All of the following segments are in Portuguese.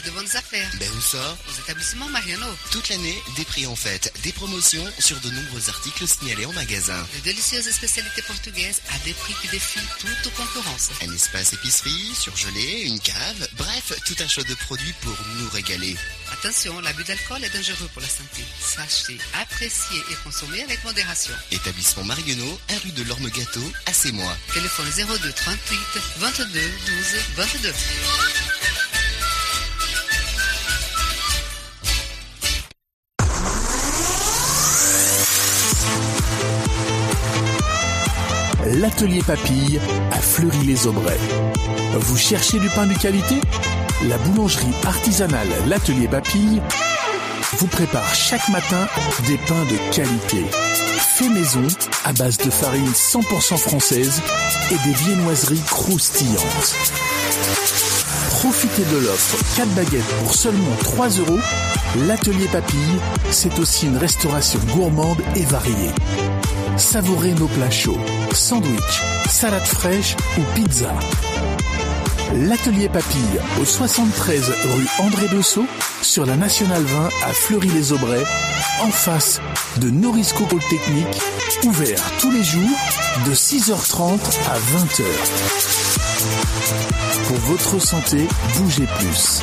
faire de bonnes affaires. Ben où ça? Aux établissements Mariano. Toute l'année, des prix en fête, des promotions sur de nombreux articles signalés en magasin. De délicieuses spécialités portugaises à des prix qui défient toute concurrence. Un espace épicerie, surgelé, une cave, bref, tout un choix de produits pour nous régaler. Attention, l'abus d'alcool est dangereux pour la santé. Sachez, apprécier et consommer avec modération. Établissement Marionneau, 1 rue de l'Orme Gâteau, à moi. Téléphone 02 38 22 12 22. L'atelier Papille à Fleury-les-Aubrais. Vous cherchez du pain de qualité? La boulangerie artisanale L'atelier Papille vous prépare chaque matin des pains de qualité. Fait maison à base de farine 100% française et des viennoiseries croustillantes. Profitez de l'offre 4 baguettes pour seulement 3 euros. L'atelier Papille, c'est aussi une restauration gourmande et variée. Savourez nos plats chauds, sandwich, salade fraîche ou pizza. L'atelier Papille au 73 rue André Bessot sur la Nationale 20 à Fleury-les-Aubrais en face de Norisco Polytechnique ouvert tous les jours de 6h30 à 20h. Pour votre santé, bougez plus.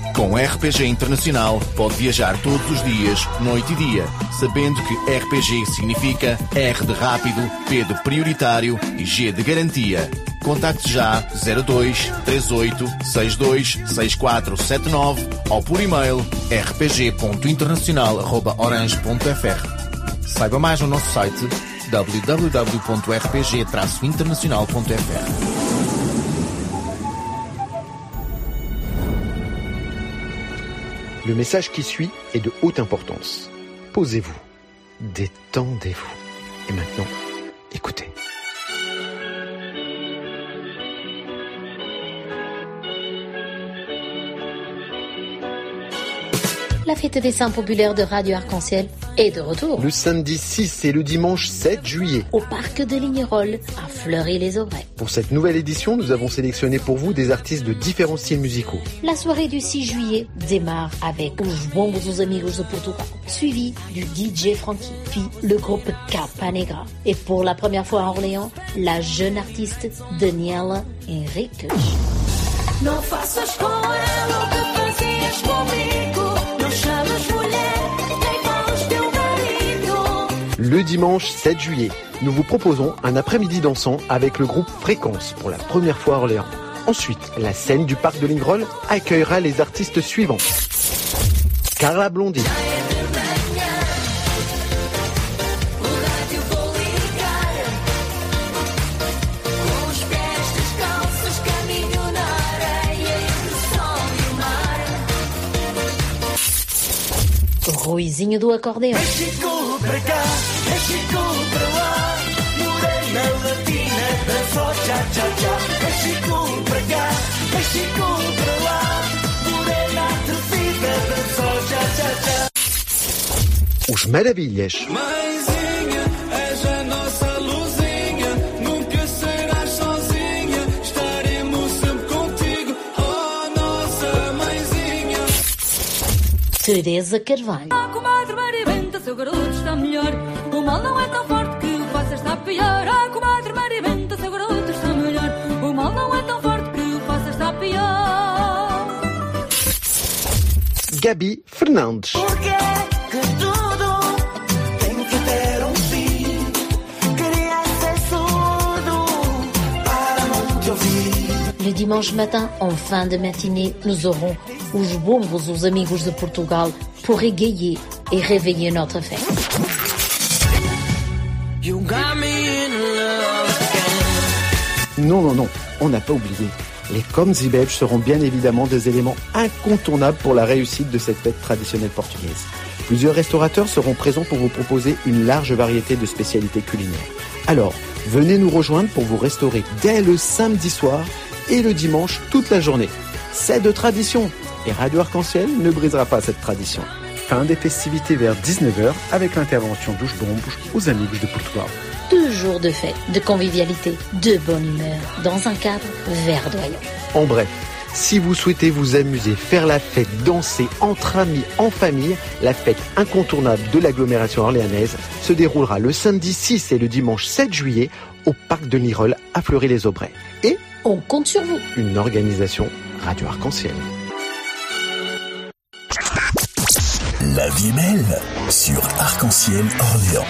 Com RPG Internacional, pode viajar todos os dias, noite e dia, sabendo que RPG significa R de rápido, P de prioritário e G de garantia. Contacte já 02 38 62 6479 ou por e-mail rpg.internacional.orange.fr. Saiba mais no nosso site www.rpg-internacional.fr. Le message qui suit est de haute importance. Posez-vous, détendez-vous. Et maintenant, écoutez. La fête des saints populaires de Radio Arc-en-Ciel est de retour. Le samedi 6 et le dimanche 7 juillet. Au parc de Lignerolles, à Fleury-les-Aubrais. Pour cette nouvelle édition, nous avons sélectionné pour vous des artistes de différents styles musicaux. La soirée du 6 juillet démarre avec Os dos Amigos de Portugal, suivi du DJ Frankie, puis le groupe Capa Negra. Et pour la première fois à Orléans, la jeune artiste Daniela Henriques. Não faças com ela o que Le dimanche 7 juillet, nous vous proposons un après-midi dansant avec le groupe Fréquence pour la première fois à Orléans. Ensuite, la scène du parc de Lingrol accueillera les artistes suivants. Carla Blondie, Ruizinho do acordeão. Chico para cá, é Chico para lá. Morena latina, dançou tchá tchá tchá. É Chico para cá, é Chico para lá. Morena atrevida, dançou tchá tchá tchá. Os Maravilhas, Mãezinha, Teresa Carvalho. Ah, comadre Maribenta, seu garoto está melhor. O mal não é tão forte que o faça estar pior. Ah, comadre Maribenta, seu garoto está melhor. O mal não é tão forte que o faça estar pior. Gabi Fernandes, Porque que tudo tem que ter um fim. Queria ser surdo para não te ouvir. Le dimanche matin, en fin de matinée, nous aurons os bombos, os amigos de Portugal, pour égayer et réveiller notre fête. Non, non, non, on n'a pas oublié. Les coms et belges seront bien évidemment des éléments incontournables pour la réussite de cette fête traditionnelle portugaise. Plusieurs restaurateurs seront présents pour vous proposer une large variété de spécialités culinaires. Alors, venez nous rejoindre pour vous restaurer dès le samedi soir et le dimanche toute la journée. C'est de tradition et Radio Arc-en-Ciel ne brisera pas cette tradition. Fin des festivités vers 19h avec l'intervention douche bombe aux Amigos de Portugal. Deux jours de fête, de convivialité, de bonne humeur, dans un cadre verdoyant. En bref, si vous souhaitez vous amuser, faire la fête, danser entre amis, en famille, la fête incontournable de l'agglomération orléanaise se déroulera le samedi 6 et le dimanche 7 juillet au parc de Nirol à Fleury-les-Aubrais. Et On compte sur vous. une organisation Radio Arc-en-Ciel. La vie est belle sur Arc-en-Ciel Orléans.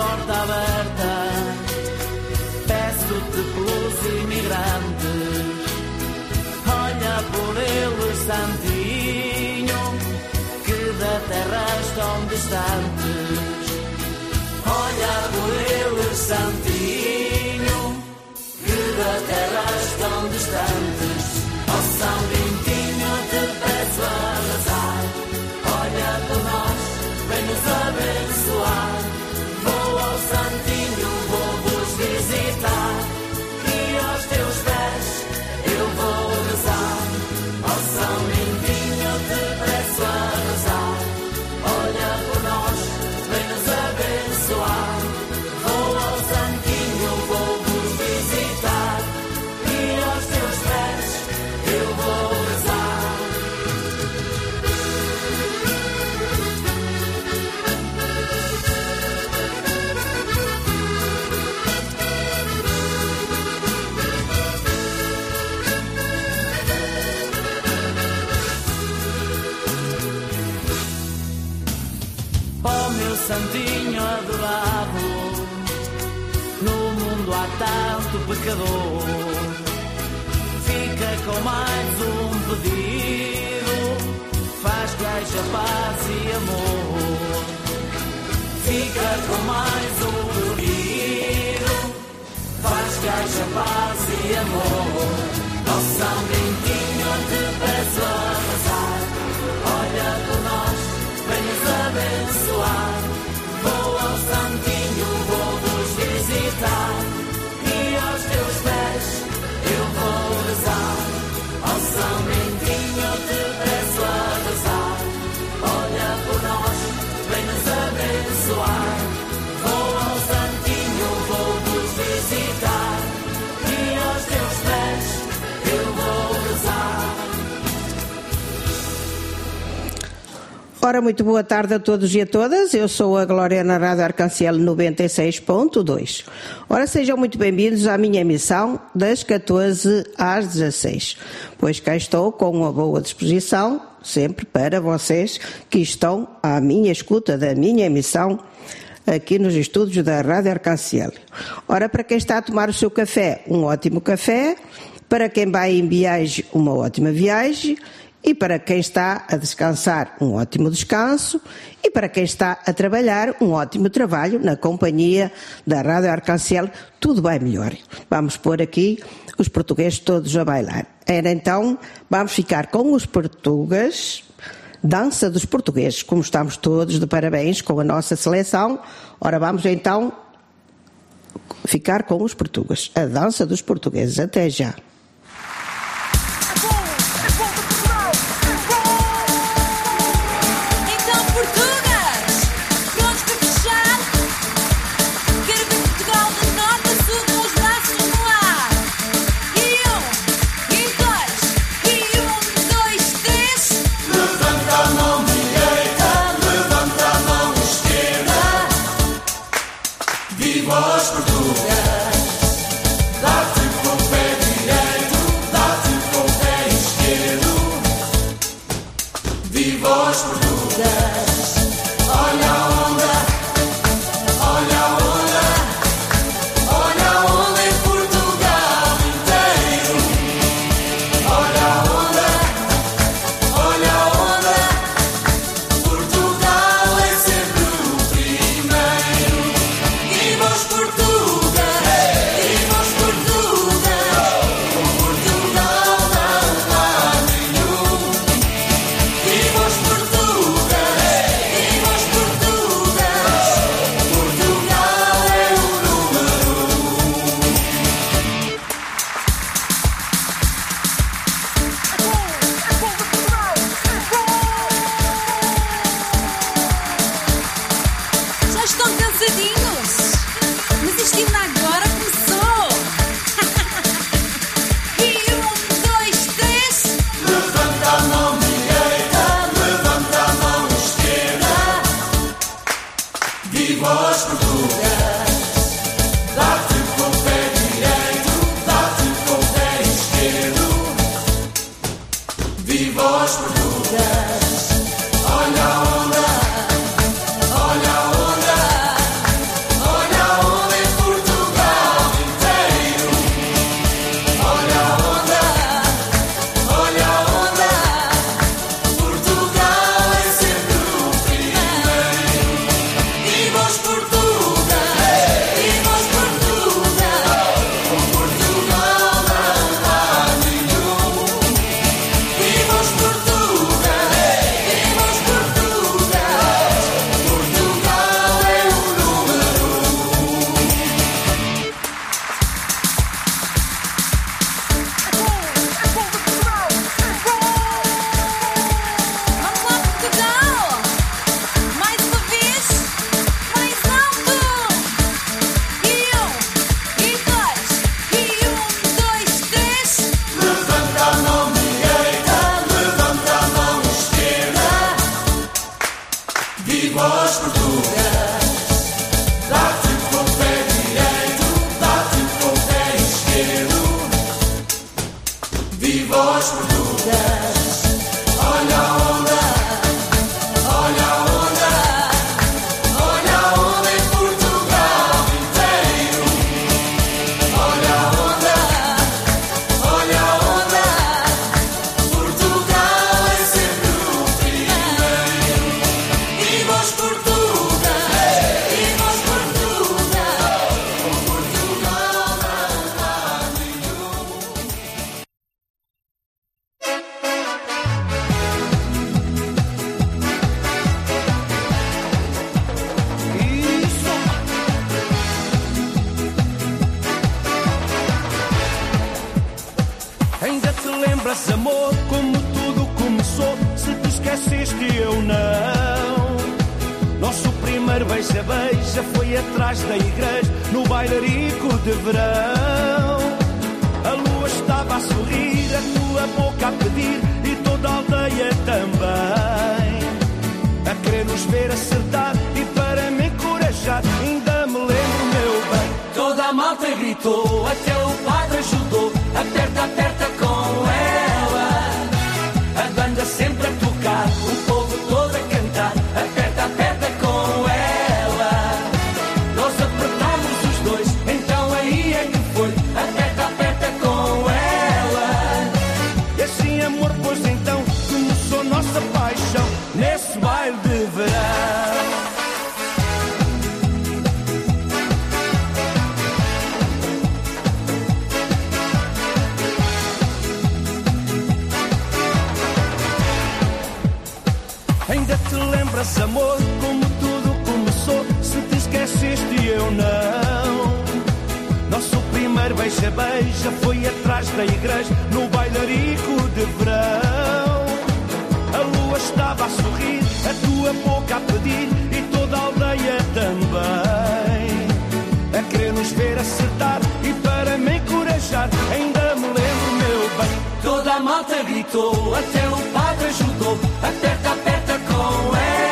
Porta aberta, peço-te pelos imigrantes, olha por eles, Santinho, que da terra estão distantes. Fica com mais um pedido, faz que haja paz e amor. Fica com mais um pedido, faz que haja paz e amor. Ó São Bentinho, te peço Ora, muito boa tarde a todos e a todas. Eu sou a Glória na Rádio Arcancel 96.2. Ora, sejam muito bem-vindos à minha emissão das 14 às 16, pois cá estou com uma boa disposição, sempre para vocês que estão à minha escuta da minha emissão aqui nos estúdios da Rádio Arcanciel. Ora, para quem está a tomar o seu café, um ótimo café. Para quem vai em viagem, uma ótima viagem. E para quem está a descansar, um ótimo descanso. E para quem está a trabalhar, um ótimo trabalho na companhia da Rádio Arcancel. Tudo vai melhor. Vamos pôr aqui os portugueses todos a bailar. Era então, vamos ficar com os portugueses. Dança dos portugueses, como estamos todos de parabéns com a nossa seleção. Ora, vamos então ficar com os portugueses. A dança dos portugueses. Até já. Beija-beija foi atrás da igreja, no bailarico de verão. A lua estava a sorrir, a tua boca a pedir e toda a aldeia também. A querer nos ver acertar e para me encorajar, ainda me lembro, meu bem. Toda a malta gritou, até o padre ajudou. Aperta, aperta com ela.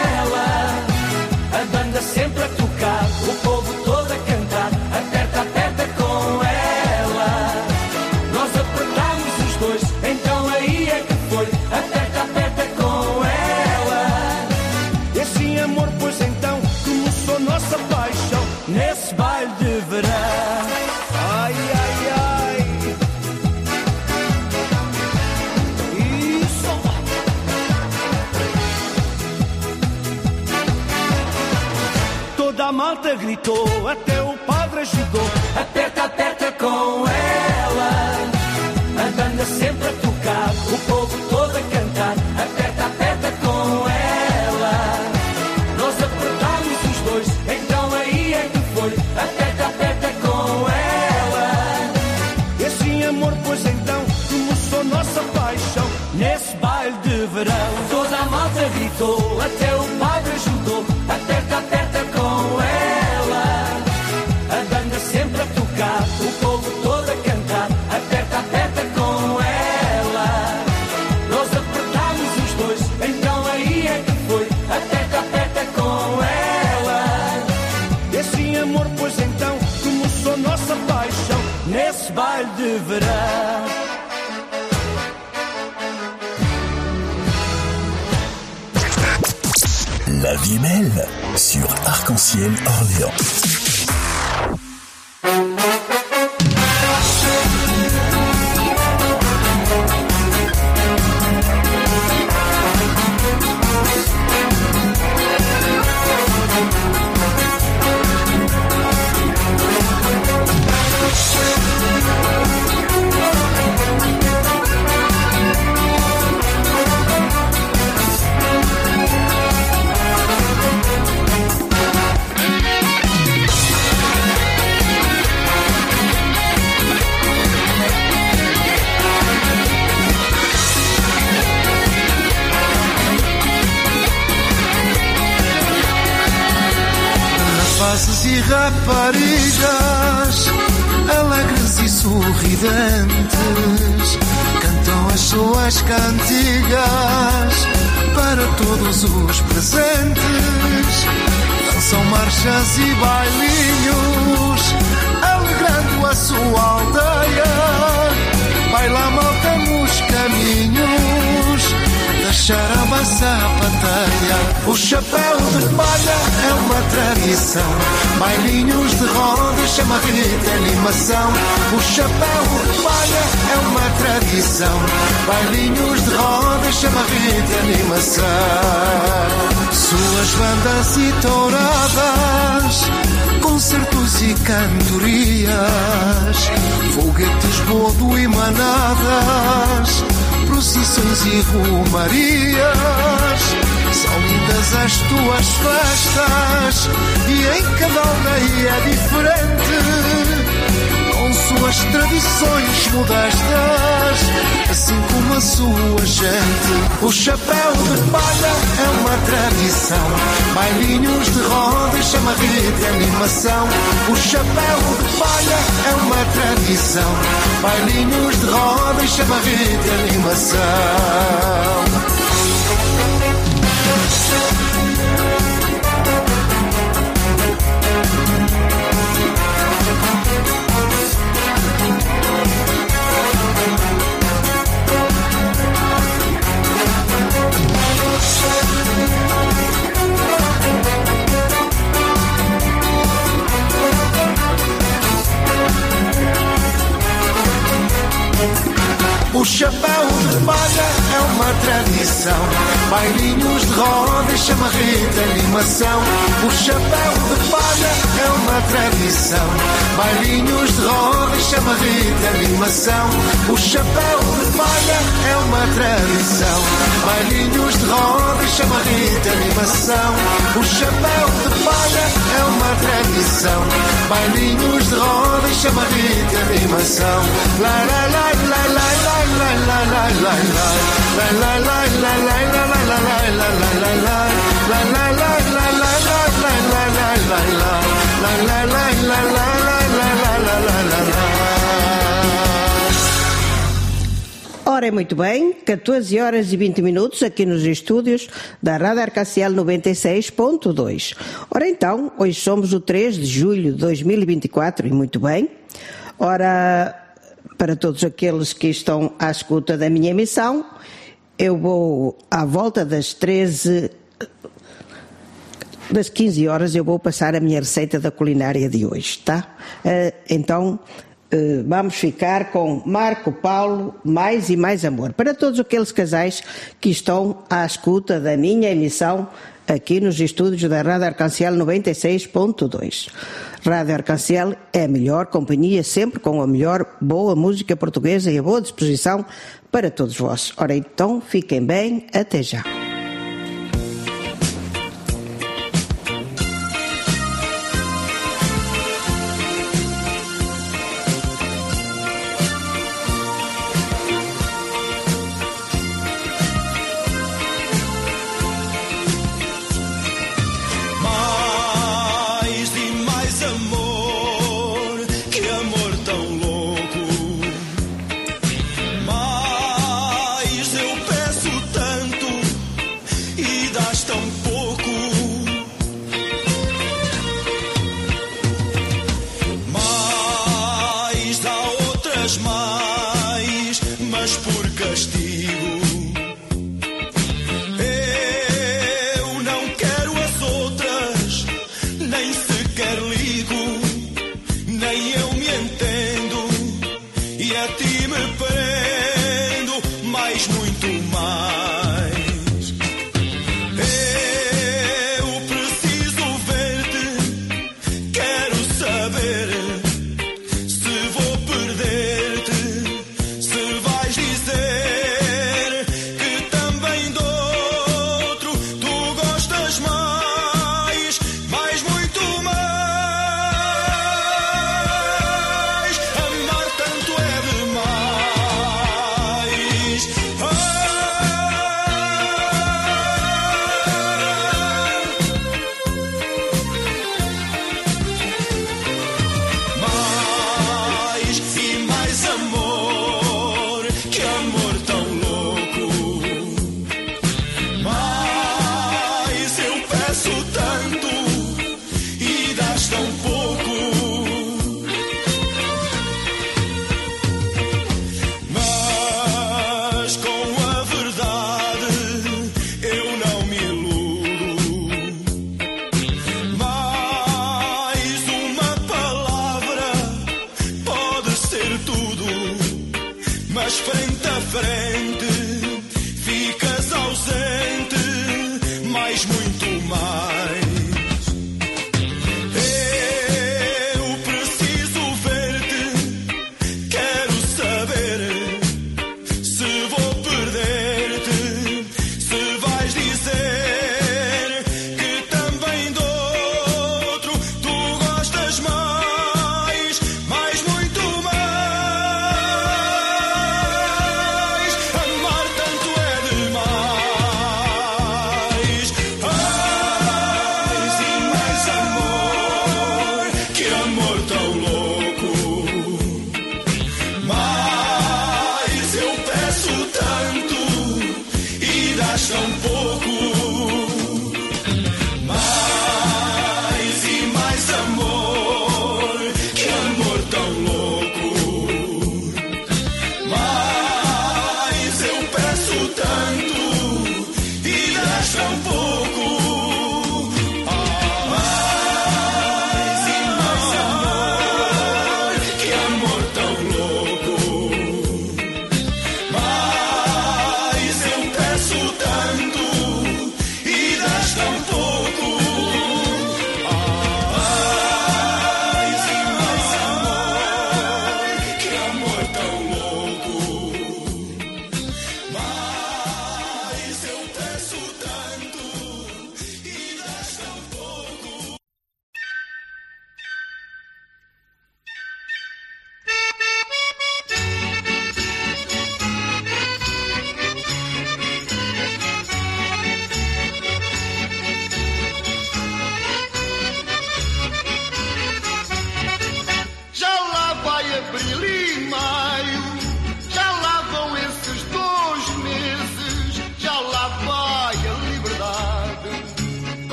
Gritou, até o padre ajudou. Aperta, aperta com ela. ML sur Arc-en-Ciel Orléans. Tradição. Bailinhos de roda, chamarrita animação. O chapéu de palha é uma tradição. Bailinhos de roda, chamarrita animação. Suas bandas e touradas, concertos e cantorias, foguetes, bodo e manadas procissões e romarias. Lindas as tuas festas e em cada aldeia é diferente. Com suas tradições modestas, assim como a sua gente. O chapéu de palha é uma tradição. Bailinhos de roda, chamarrita e animação. O chapéu de palha é uma tradição. Bailinhos de roda, chamarrita e animação. O chapéu de palha é uma tradição. Bailinhos de roda e chamarrita animação. O chapéu de palha é uma tradição. Bailinhos de roda e chama Rita Animação. O chapéu de palha é uma tradição. Bailinhos de roda e chama Rita Animação. O chapéu de palha é uma tradição. Bailinhos de roda e chama Rita Animação. La la la la la la Ora, é muito bem, 14 horas e 20 minutos aqui nos estúdios da Rádio Arcaciel 96.2. Ora então, hoje somos o 3 de julho de 2024 e muito bem. Ora, para todos aqueles que estão à escuta da minha emissão, eu vou à volta das 13 das 15 horas eu vou passar a minha receita da culinária de hoje, tá? Eh, Então, eh, vamos ficar com Marco Paulo, Mais e Mais Amor, para todos aqueles casais que estão à escuta da minha emissão aqui nos estúdios da Rádio Arcanciel 96.2. Rádio Arcanciel é a melhor companhia, sempre com a melhor boa música portuguesa e a boa disposição para todos vós. Ora então, fiquem bem, até já.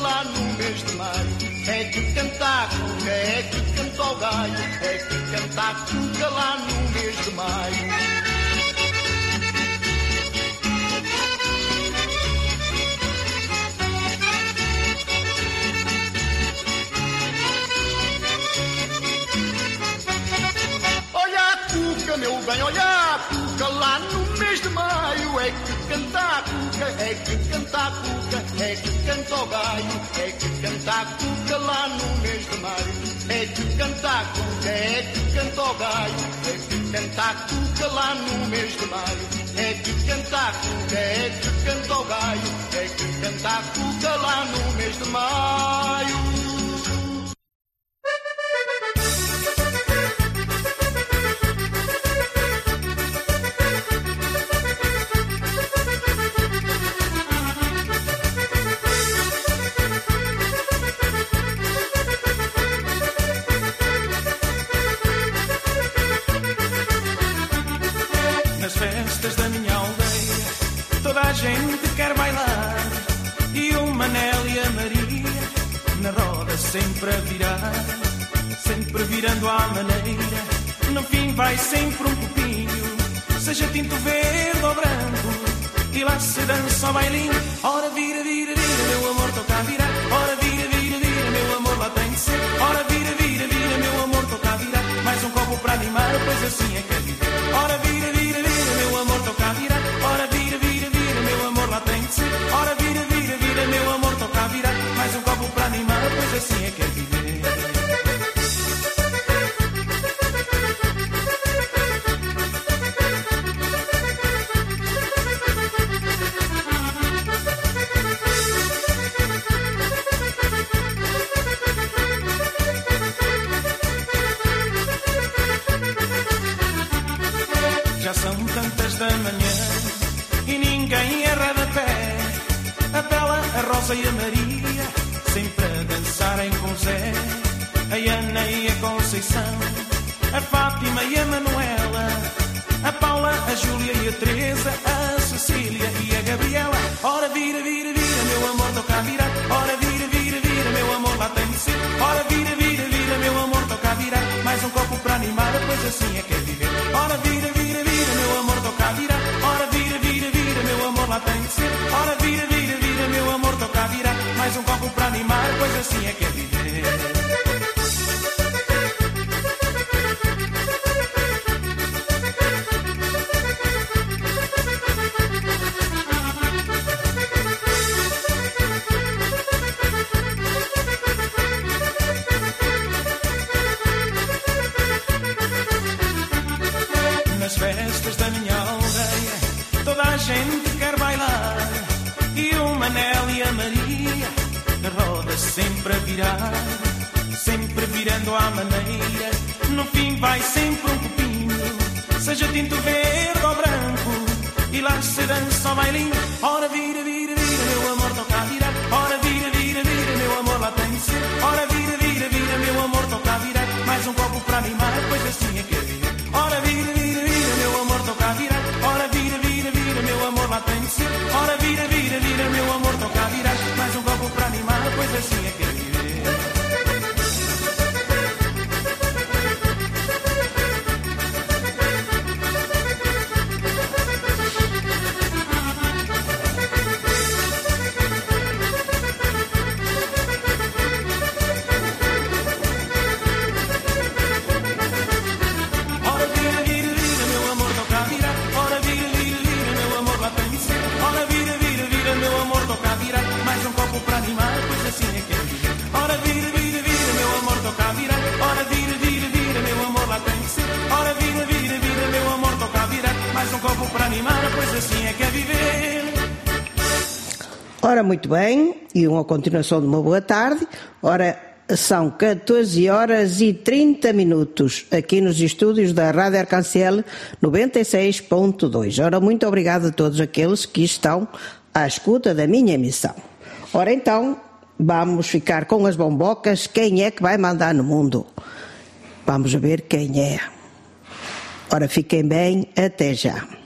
lá no mês de maio. É que canta a cuca, é que canta o gaio, é que canta a cuca lá no mês de maio. Olha a cuca, meu bem, olha é que canta a cuca, é que canta a cuca, é que canta o gaio, é que canta a cuca lá no mês de maio. É que canta a cuca, é que canta o gaio, é que canta a cuca lá no mês de maio. É que canta a cuca, é que canta o gaio, é que canta a cuca lá no mês de maio. É sempre a virar, sempre virando à maneira. No fim vai sempre um copinho, seja tinto verde ou branco, E lá se dança ao bailinho. Ora vira, vira, vira, meu amor, toca a virar. Ora vira, vira, vira, meu amor, lá tem que ser. Ora vira, vira, vira, meu amor, toca a virar. Mais um copo para animar, pois assim é. muito bem e uma continuação de uma boa tarde. Ora, são 14 horas e 30 minutos aqui nos estúdios da Rádio Arcancel 96.2. Ora, muito obrigado a todos aqueles que estão à escuta da minha emissão. Ora, então, vamos ficar com as bombocas. Quem é que vai mandar no mundo? Vamos ver quem é. Ora, fiquem bem, até já.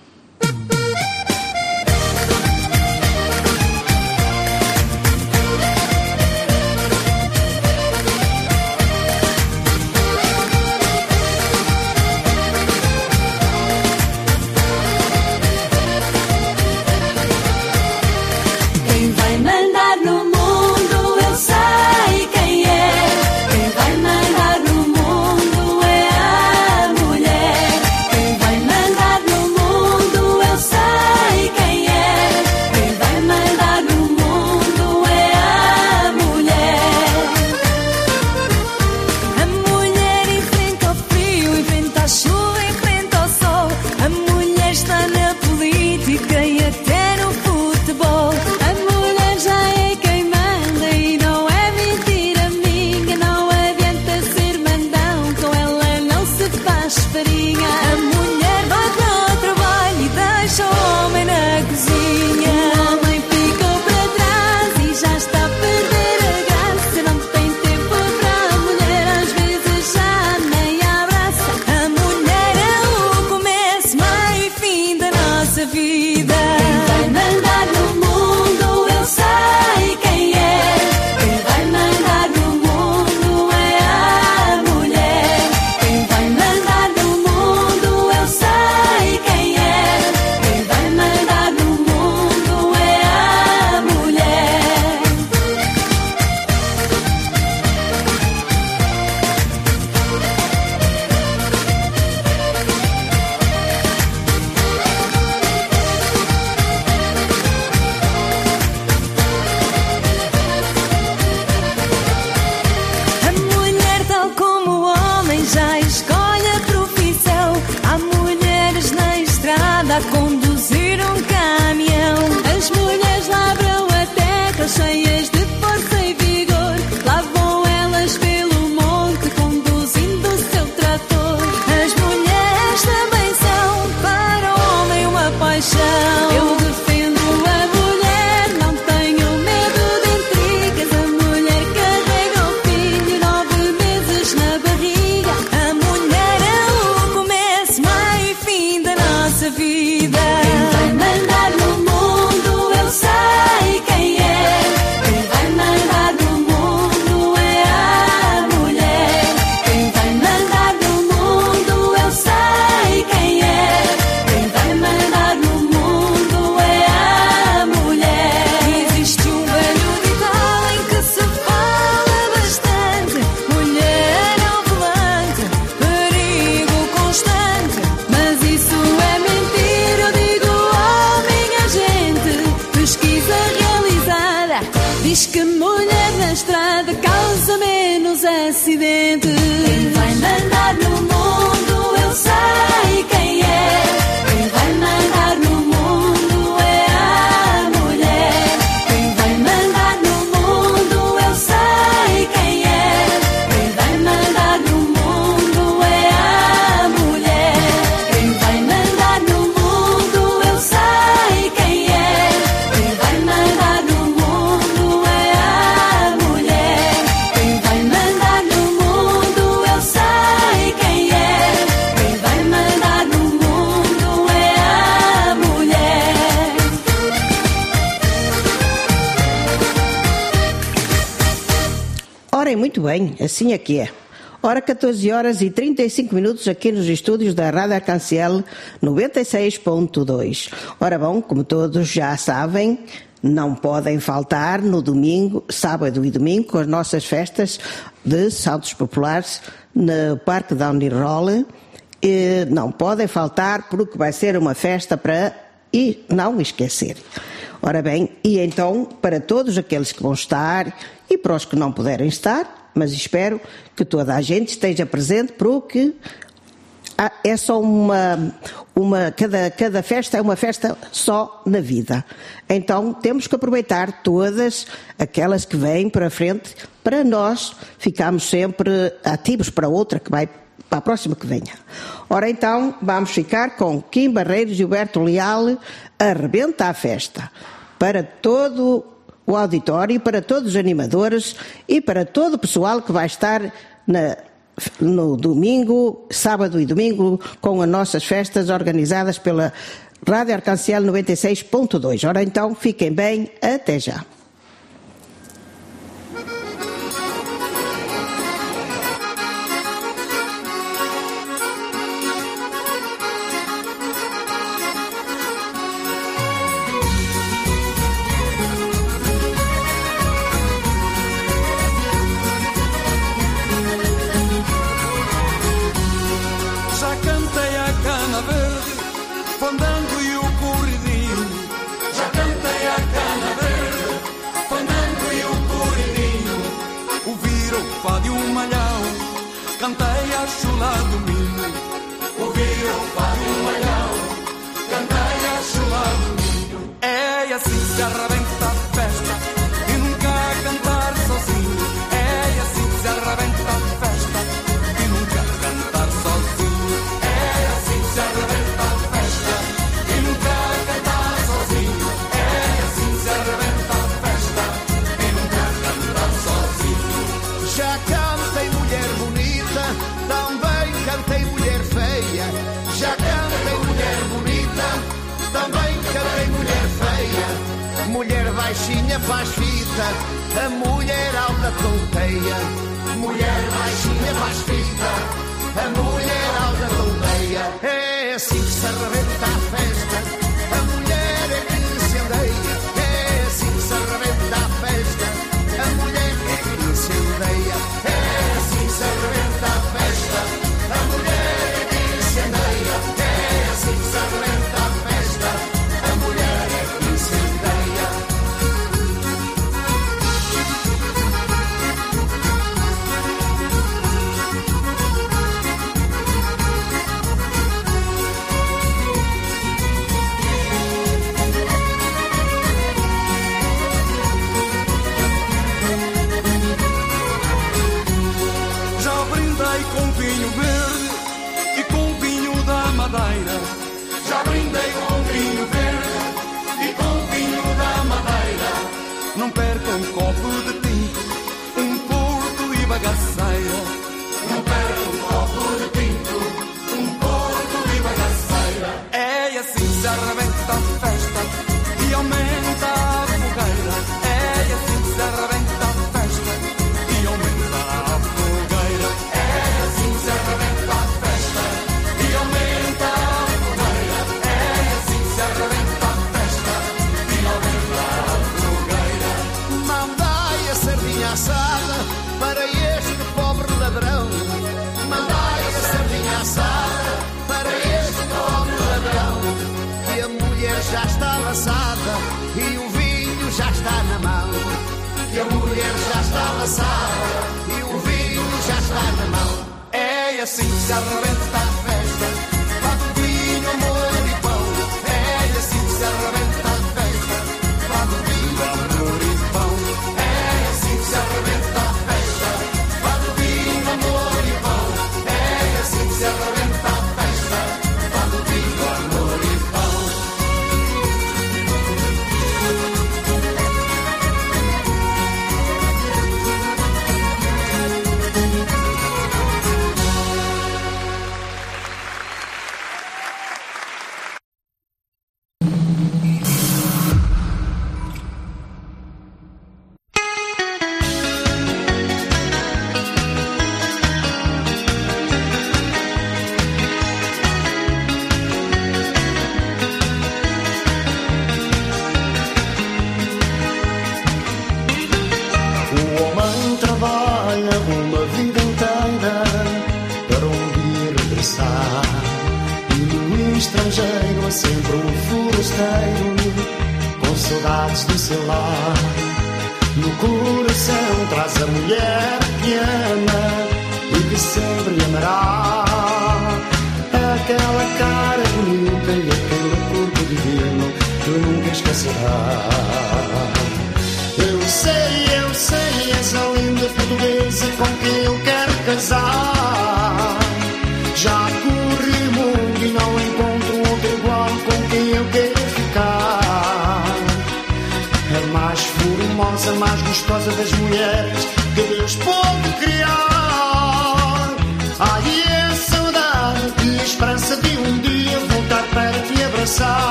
aşkım assim é que é. Hora 14 horas e 35 minutos aqui nos estúdios da Rádio Cancel 96.2. Ora bom, como todos já sabem, não podem faltar no domingo, sábado e domingo, com as nossas festas de saltos populares no Parque da Unirole. E não podem faltar porque vai ser uma festa para e não esquecer. Ora bem, e então para todos aqueles que vão estar e para os que não puderem estar, mas espero que toda a gente esteja presente porque é só uma, uma cada, cada festa é uma festa só na vida. Então temos que aproveitar todas aquelas que vêm para frente para nós ficarmos sempre ativos para outra que vai para a próxima que venha. Ora então, vamos ficar com Kim Barreiros e Gilberto Leal, Arrebenta a Festa, para todo o auditório, para todos os animadores e para todo o pessoal que vai estar na, no domingo, sábado e domingo, com as nossas festas organizadas pela Rádio Arcanciel 96.2. Ora então, fiquem bem, até já. se arrabal. baixinha faz fita, a mulher alta tonteia. Mulher baixinha faz fita, a mulher alta tonteia. É assim que se arrebenta a festa, a mulher é que se andeia. É assim que se arrebenta a festa, a mulher é que se andeia. É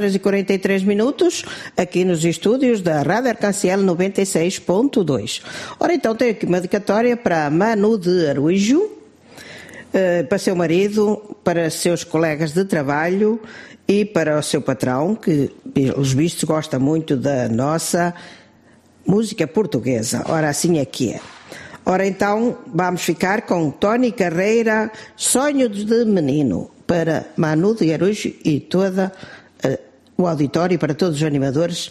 horas e 43 minutos, aqui nos estúdios da Rádio Arcanciel 96.2. Ora então, tenho aqui uma dedicatória para Manu de Arujo, eh, para seu marido, para seus colegas de trabalho e para o seu patrão, que, pelos vistos, gosta muito da nossa música portuguesa. Ora, assim é que é. Ora então, vamos ficar com Tony Carreira, Sonhos de Menino, para Manu de Arujo e todo o auditório, para todos os animadores.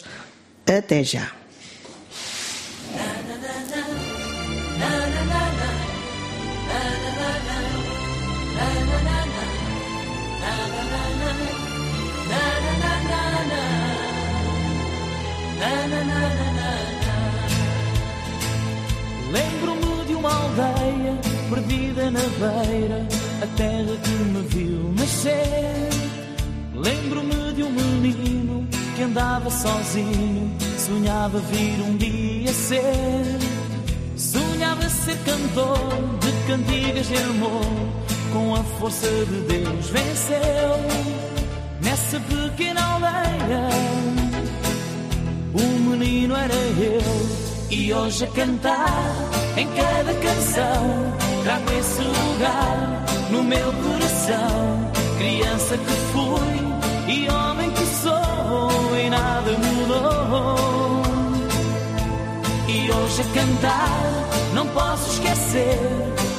Até já. Lembro-me de uma aldeia perdida na beira, a terra que me viu nascer. Andava sozinho, sonhava vir um dia ser. Sonhava ser cantor de cantigas de amor, com a força de Deus venceu. Nessa pequena aldeia, o menino era eu. E hoje a cantar em cada canção Trago esse lugar no meu coração Criança que fui e homem que sou e nada mudou. E hoje a cantar não posso esquecer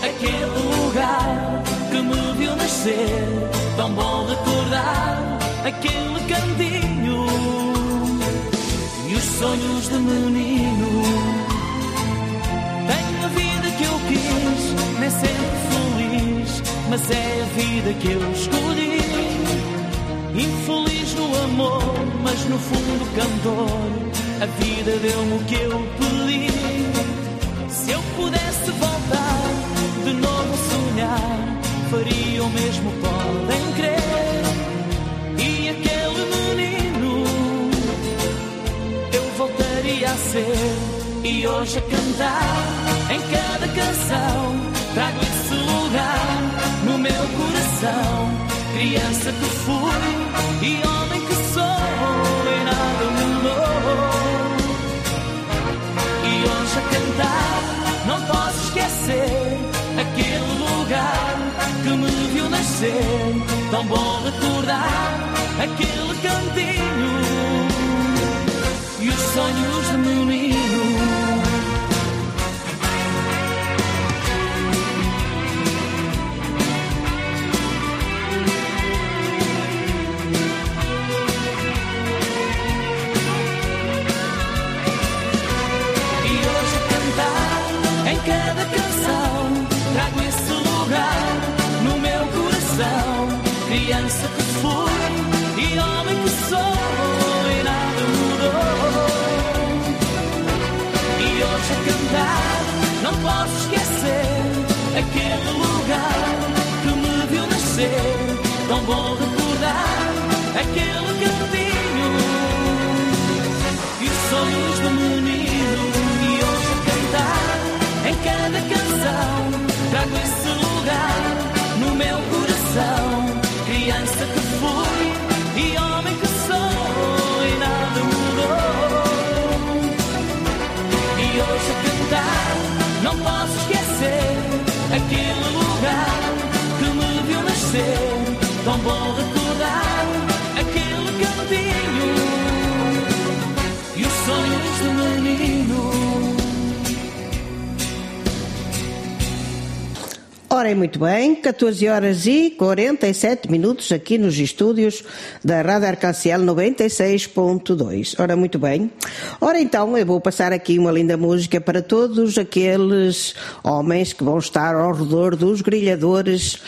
aquele lugar que me viu nascer. Tão bom recordar aquele cantinho e os sonhos de menino. Tenho a vida que eu quis, nem sempre feliz, mas é a vida que eu escolhi. Amor, mas no fundo cantor. A vida deu-me o que eu pedi. Se eu pudesse voltar de novo sonhar, faria o mesmo, podem crer. E aquele menino eu voltaria a ser. E hoje a cantar em cada canção, trago esse lugar no meu coração. Criança que fui e Tão bom recordar aquele cantinho e os sonhos de menino. Cada canção. Trago esse lugar no meu coração. Criança que fui e homem que sou E nada mudou. E hoje a cantar não posso esquecer Aquele lugar que me viu nascer. Tão bom recordar aquele cantinho cada canção. Trago esse lugar no meu coração. Criança que fui e homem que sou e nada mudou. E hoje a cantar não posso esquecer aquele lugar que me viu nascer. Tão bom recordar Ora, e muito bem, 14 horas e 47 minutos aqui nos estúdios da Rádio Arcanciel 96.2. Ora, muito bem. Ora, então, eu vou passar aqui uma linda música para todos aqueles homens que vão estar ao redor dos grelhadores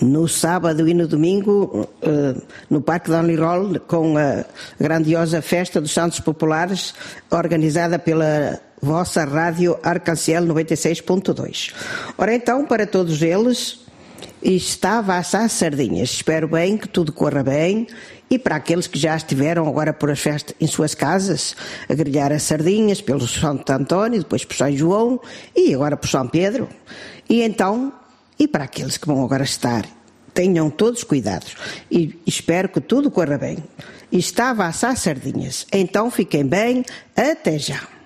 no sábado e no domingo eh, no Parque Dom Lirol com a grandiosa festa dos Santos Populares organizada pela vossa rádio Arcanciel 96.2. Ora então, para todos eles, estava a assar sardinhas. Espero bem que tudo corra bem. E para aqueles que já estiveram agora por as festas em suas casas, a grelhar as sardinhas pelo Santo António, depois por São João e agora por São Pedro. E então, e para aqueles que vão agora estar, tenham todos cuidados. E espero que tudo corra bem. Estava a assar sardinhas. Então fiquem bem. Até já.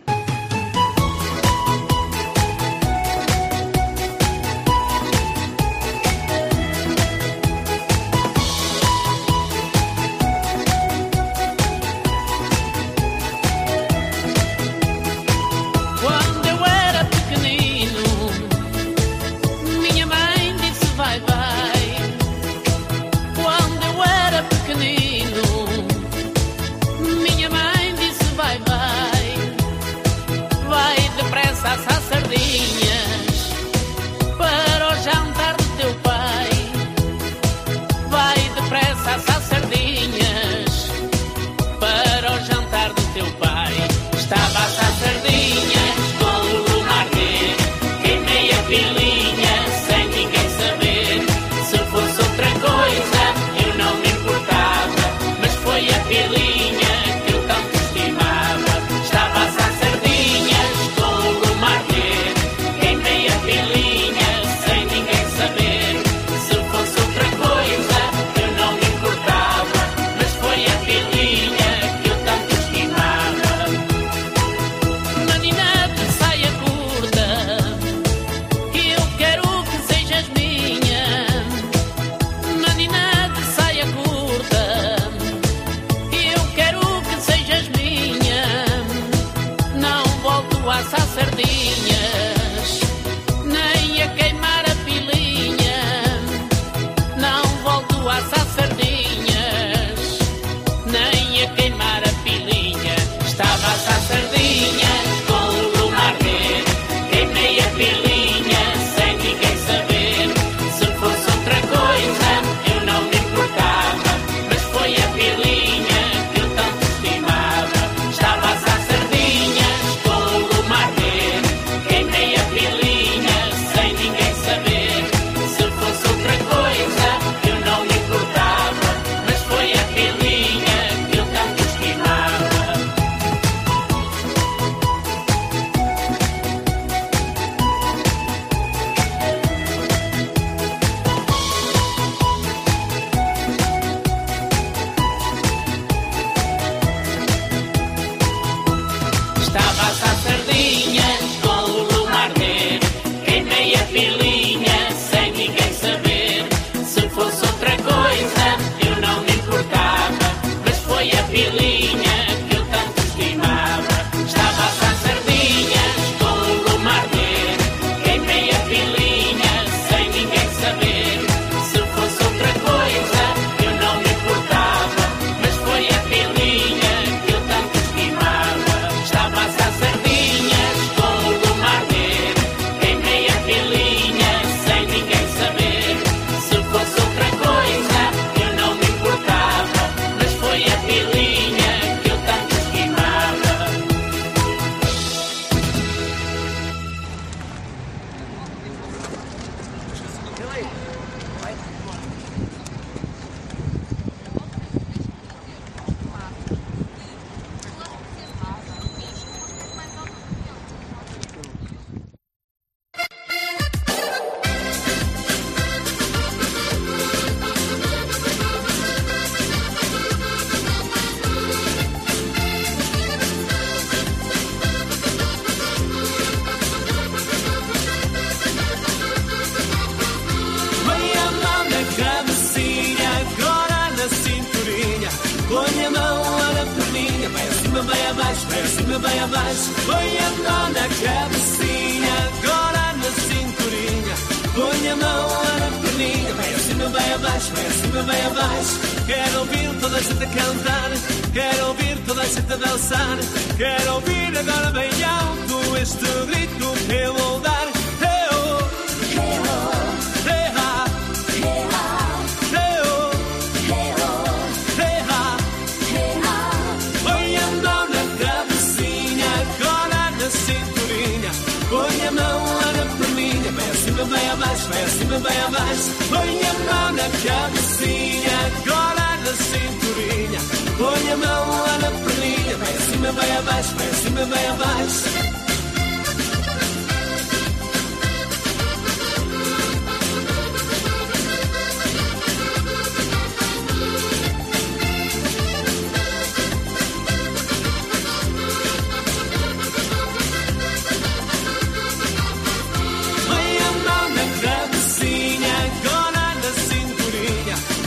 Acima, vai abaixo.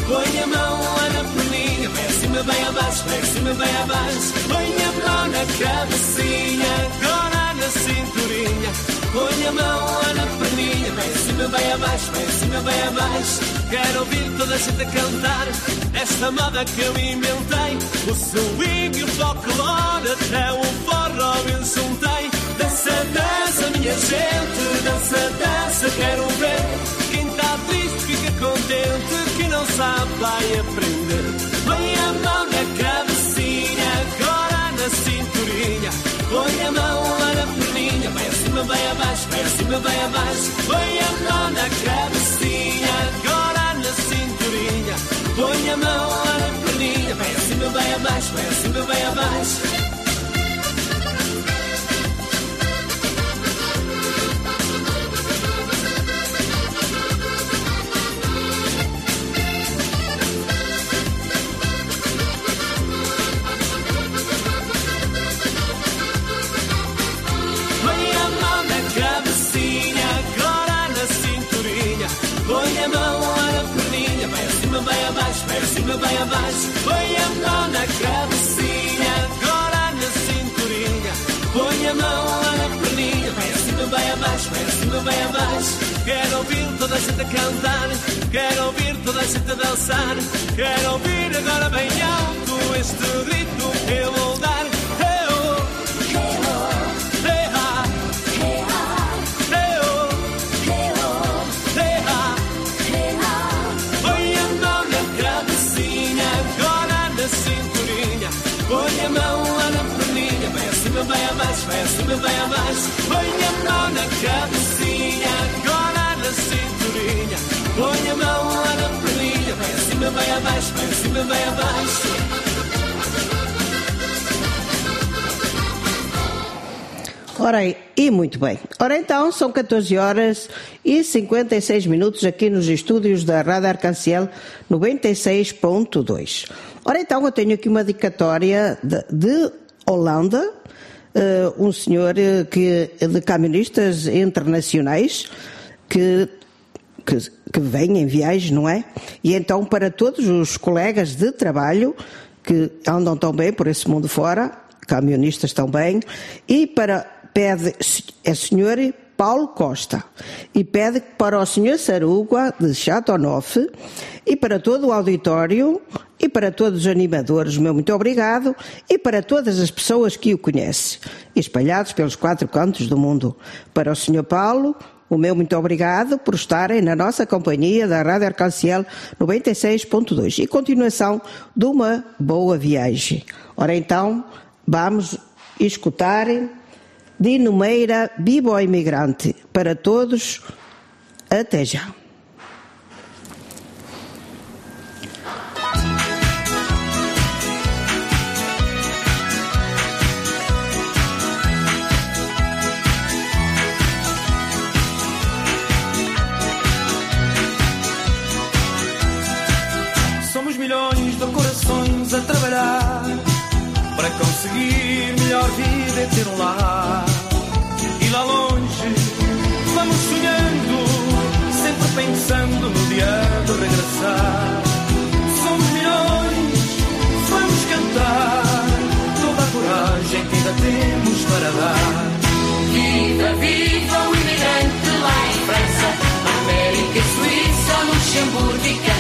Põe a mão lá na perninha, vai acima, vai abaixo, vai acima, vai abaixo. Na cabecinha, agora na cinturinha. Põe a mão lá na perninha, vai acima, vai abaixo, vai acima, vai abaixo. Quero ouvir toda a gente a cantar esta moda que eu inventei. O swing, o folclore, até o forró Robinson tem. Dança, dança, minha gente, dança, dança, quero ver. Quem está triste fica contente, quem não sabe vai aprender. Põe a mão na cabecinha, Põe a mão lá na perninha, vai acima, vai abaixo, vai acima, vai abaixo. Põe a mão na cabecinha, agora na cinturinha. Põe a mão lá na perninha, vai acima, vai abaixo, vai acima, vai abaixo. Acima, vai abaixo. Põe a mão na cabecinha, agora na cinturinha. Põe a mão lá na perninha, vai acima, vai abaixo, vai acima, vai abaixo. Quero ouvir toda a gente a cantar, quero ouvir toda a gente a dançar. Quero ouvir agora bem alto este grito que eu vou vai abaixo. Põe a mão na cabecinha, agora na cinturinha. Põe a mão lá na perninha, vai acima, vai abaixo. Ora aí, e muito bem. Ora então, são 14 horas e 56 minutos aqui nos estúdios da Rádio Arcanciel 96.2. Ora então, eu tenho aqui uma dedicatória de, de Holanda, um senhor eh, que, de camionistas internacionais que que, que vem em viagem, não é? E então, para todos os colegas de trabalho que andam tão bem por esse mundo fora, camionistas também, e para, pede, é senhor Paulo Costa, e pede para o senhor Sarugua de Chateauneuf, e para todo o auditório, e para todos os animadores, meu muito obrigado, e para todas as pessoas que o conhecem, espalhados pelos quatro cantos do mundo. Para o senhor Paulo, o meu muito obrigado por estarem na nossa companhia da Rádio Arcanciel 96.2 e continuação de uma boa viagem. Ora então, vamos escutar Dino Meira, Bibo Imigrante. Para todos, até já. De a trabalhar para conseguir melhor vida e ter um lar.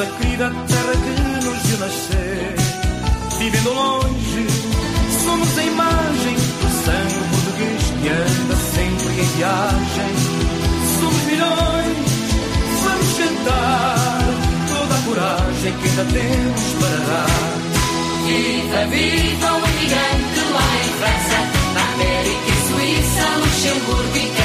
nossa querida terra que nos viu nascer. Vivendo longe, somos a imagem do sangue português que anda sempre em viagem. Somos milhões, vamos cantar toda a coragem que ainda temos para dar. Viva, viva o imigrante lá em França, na América e Suíça, Luxemburgo e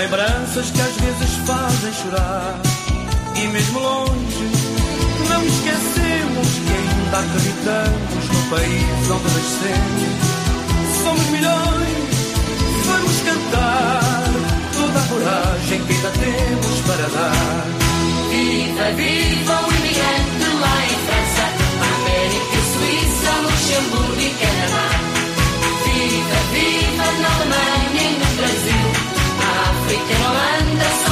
lembranças que às vezes fazem chorar. E mesmo longe, não esquecemos que ainda acreditamos no país onde nascemos. Somos milhões, vamos cantar toda a coragem que ainda temos para dar. Viva, viva o imigrante lá em França, América Suíça, Luxemburgo e Canadá. Viva, viva na Alemanha na África e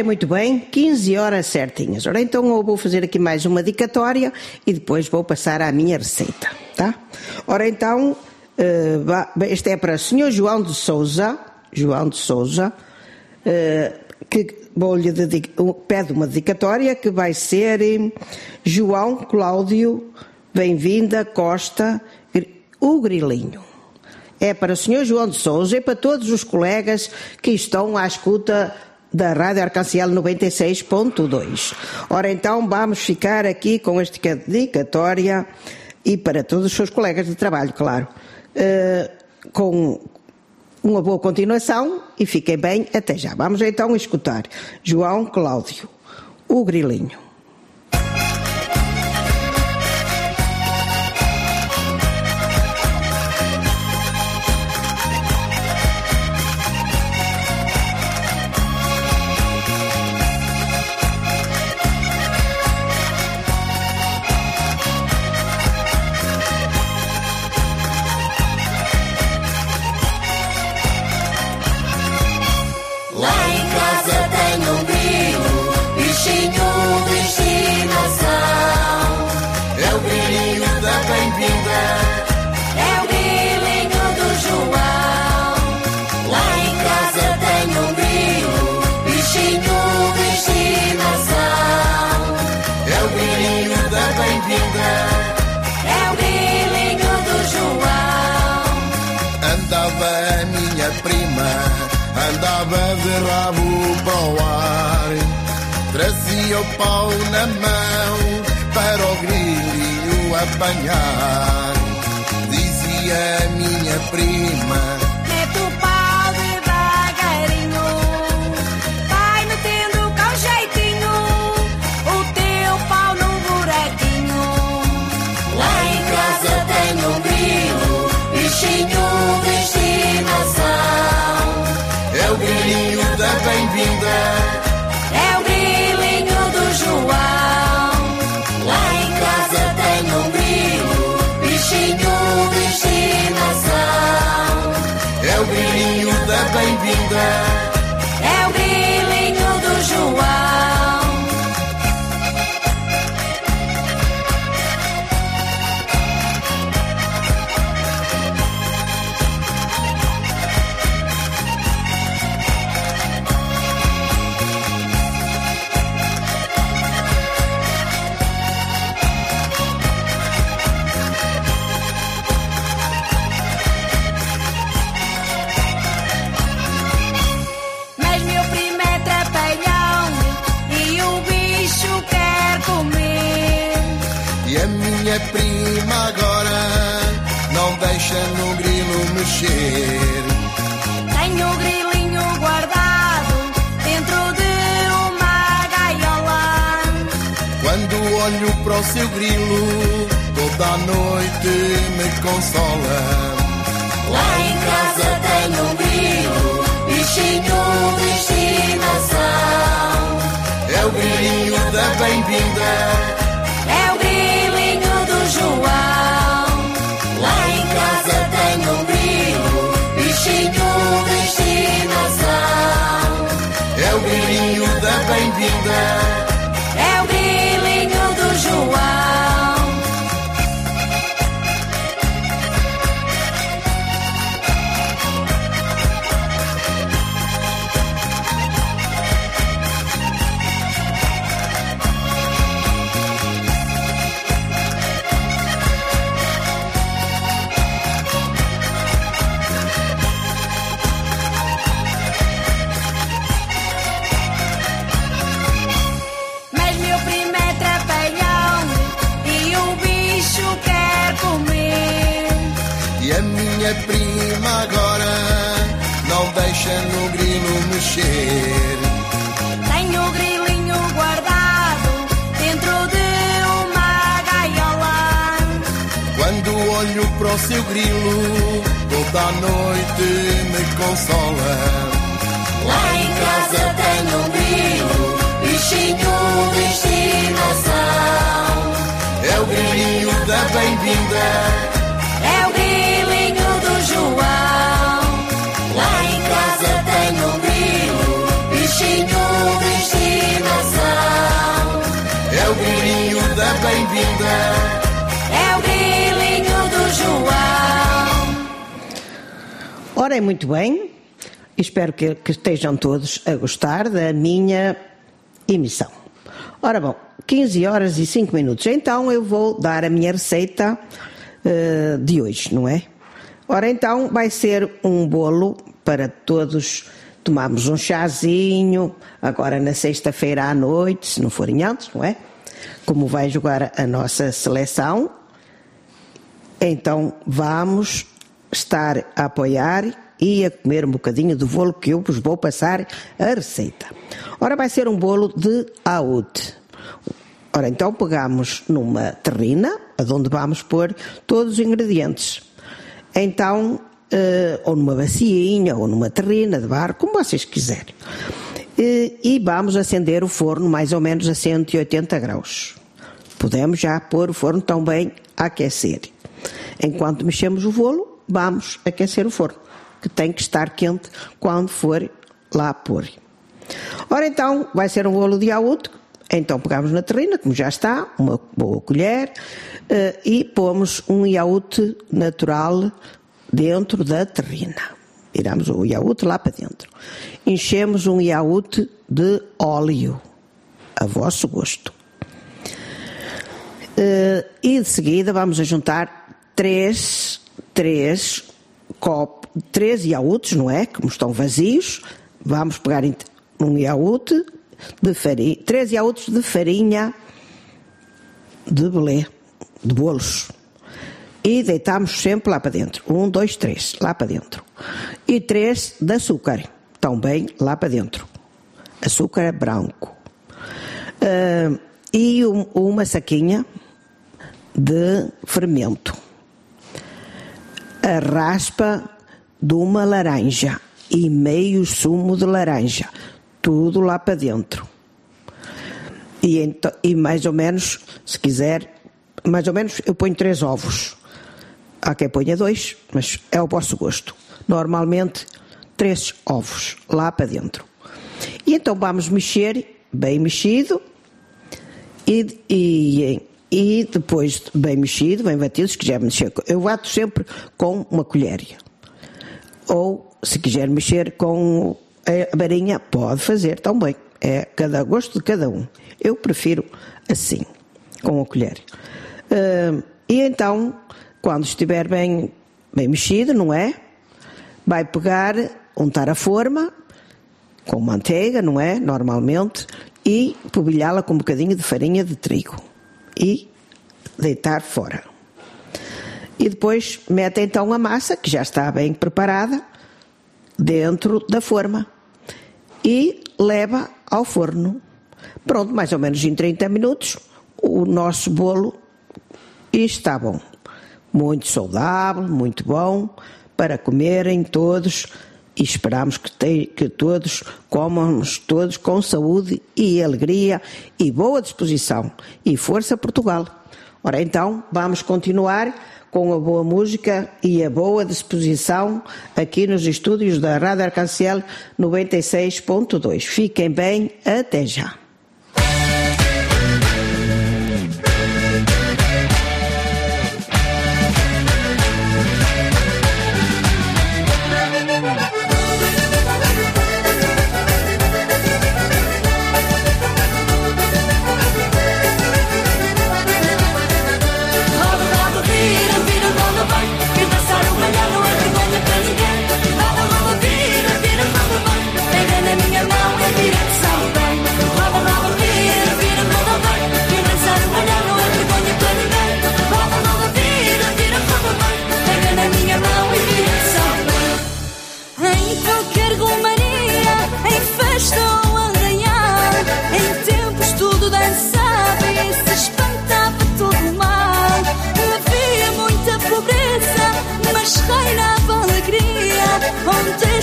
É muito bem, 15 horas certinhas. Ora, então eu vou fazer aqui mais uma dicatória e depois vou passar à minha receita, tá? Ora, então, eh, este é para o Sr. João de Souza, João de Souza, eh, que vou-lhe pede uma dedicatória que vai ser eh, João Cláudio, bem-vinda, Costa, o Grilinho. É para o Sr. João de Souza e para todos os colegas que estão à escuta da Rádio Arcanciel 96.2. Ora, então vamos ficar aqui com esta dedicatória e para todos os seus colegas de trabalho, claro. Eh, com uma boa continuação e fiquem bem até já. Vamos então escutar João Cláudio, o Grilinho. De rabo para o ar. Trazia o pau na mão para o grilinho apanhar. Dizia a minha prima, mexer. Tenho o grilinho guardado dentro de uma gaiola. Quando olho para o seu grilo, toda a noite me consola. Lá em casa tenho um grilo, bichinho de estimação. É o grilinho da bem-vinda, minha prima agora não deixa no grilo mexer. Tenho o grilinho guardado dentro de uma gaiola. Quando olho para o seu grilo, toda a noite me consola. Lá em casa tenho um grilo, bichinho de estimação. É o grilinho da bem-vinda, É o grilinho do João. Ora, é muito bem. Espero que, que estejam todos a gostar da minha emissão. Ora bom, 15 horas e 5 minutos. Então eu vou dar a minha receita eh, de hoje, não é? Ora, então vai ser um bolo para todos tomarmos um chazinho, agora na sexta-feira à noite, se não forem antes, não é? Como vai jogar a nossa seleção, então vamos estar a apoiar e a comer um bocadinho do bolo que eu vos vou passar a receita. Ora, vai ser um bolo de aúde. Ora, então pegamos numa terrina, onde vamos pôr todos os ingredientes. Então, eh, ou numa baciinha, ou numa terrina de barro, como vocês quiserem. Eh, e vamos acender o forno mais ou menos a 180 graus. Podemos já pôr o forno também a aquecer. Enquanto mexemos o bolo, vamos aquecer o forno, que tem que estar quente quando for lá pôr. Ora então, vai ser um bolo de aúde. Então pegamos na terrina, como já está, uma boa colher, eh, e pomos um iaúte natural dentro da terrina. Tiramos o iaúte lá para dentro. Enchemos um iaúte de óleo, a vosso gosto. Eh, e de seguida vamos a juntar três, três três iaútes, não é? Como estão vazios, vamos pegar um iaúte de farinha, três iaútes de farinha de belé, de bolos. E deitamos sempre lá para dentro. Um, dois, três, lá para dentro. E três de açúcar, também lá para dentro. Açúcar branco. Ah, e um- uma saquinha de fermento. A raspa de uma laranja e meio sumo de laranja. Tudo lá para dentro. E, então, e mais ou menos, se quiser, mais ou menos eu ponho três ovos. Há quem ponha dois, mas é ao vosso gosto. Normalmente, três ovos lá para dentro. E então vamos mexer, bem mexido, e, e, e depois bem mexido, bem batido, se quiser mexer. Eu bato sempre com uma colher. Ou, se quiser mexer com a varinha, pode fazer também. É cada gosto de cada um. Eu prefiro assim, com a colher. Ah, e então, quando estiver bem, bem mexido, não é? Vai pegar, untar a forma com manteiga, não é? Normalmente, e polvilhá-la com um bocadinho de farinha de trigo e deitar fora. E depois mete então a massa, que já está bem preparada, dentro da forma e leva ao forno. Pronto, mais ou menos em 30 minutos, o nosso bolo está bom muito saudável, muito bom, para comerem todos e esperamos que, te, que todos comamos todos com saúde e alegria e boa disposição e força Portugal. Ora então, vamos continuar com a boa música e a boa disposição aqui nos estúdios da Rádio Arcanciel 96.2. Fiquem bem, até já.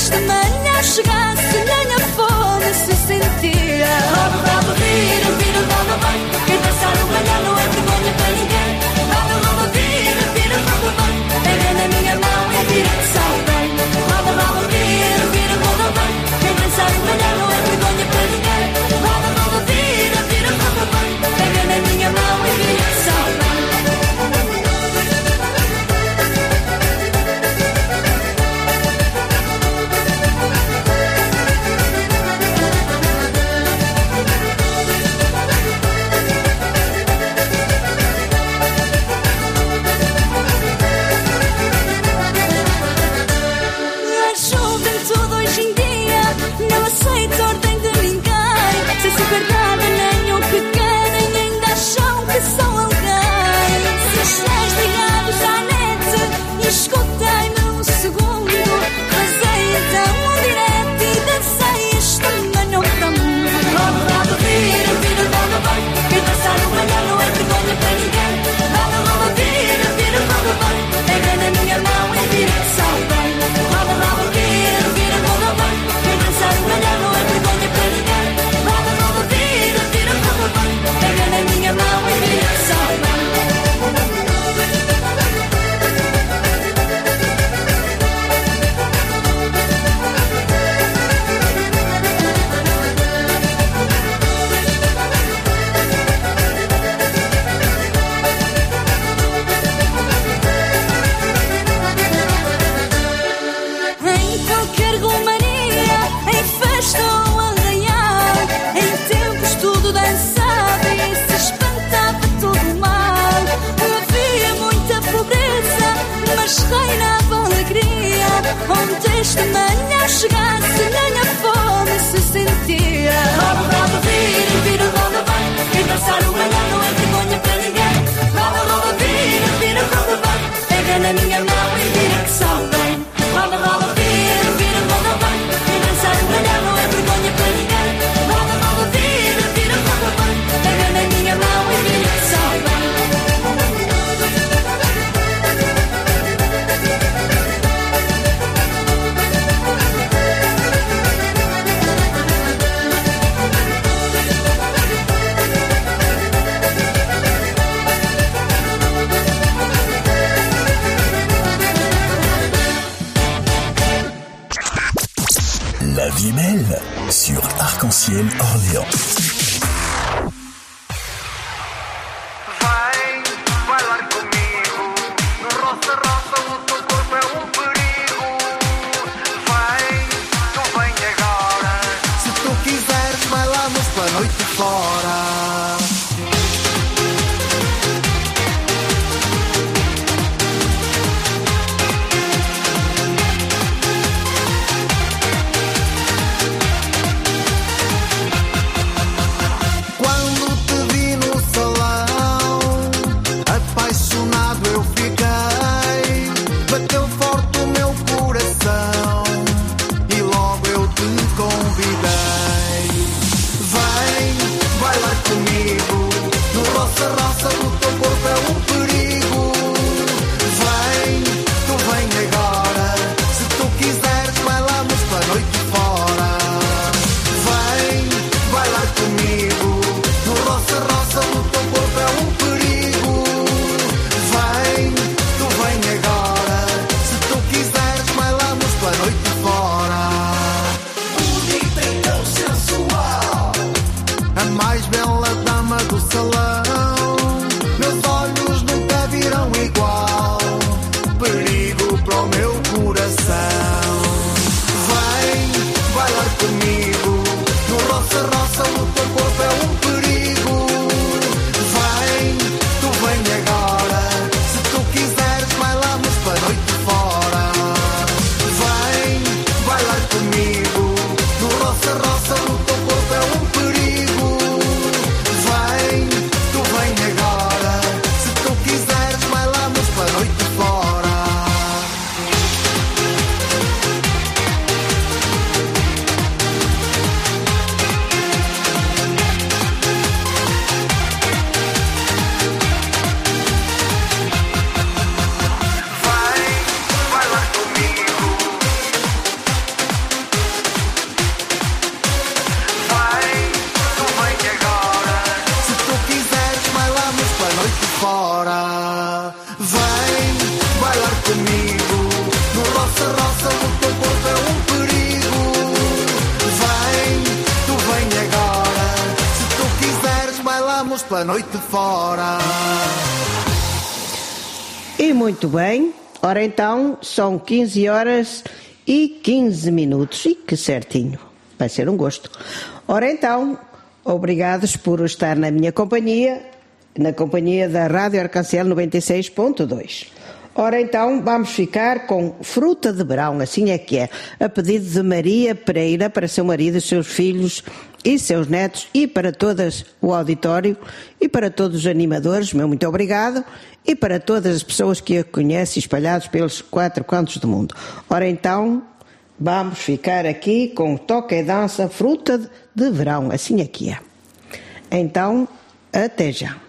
the night Ora então, são 15 horas e 15 minutos. E que certinho. Vai ser um gosto. Ora então, obrigados por estar na minha companhia, na companhia da Rádio Arcancel 96.2. Ora então, vamos ficar com fruta de verão, assim é que é, a pedido de Maria Pereira para seu marido, seus filhos e seus netos e para todo o auditório e para todos os animadores, meu muito obrigado. E para todas as pessoas que a conhecem espalhados pelos quatro cantos do mundo. Ora então, vamos ficar aqui com toca e dança fruta de verão, assim é aqui é. Então, até já.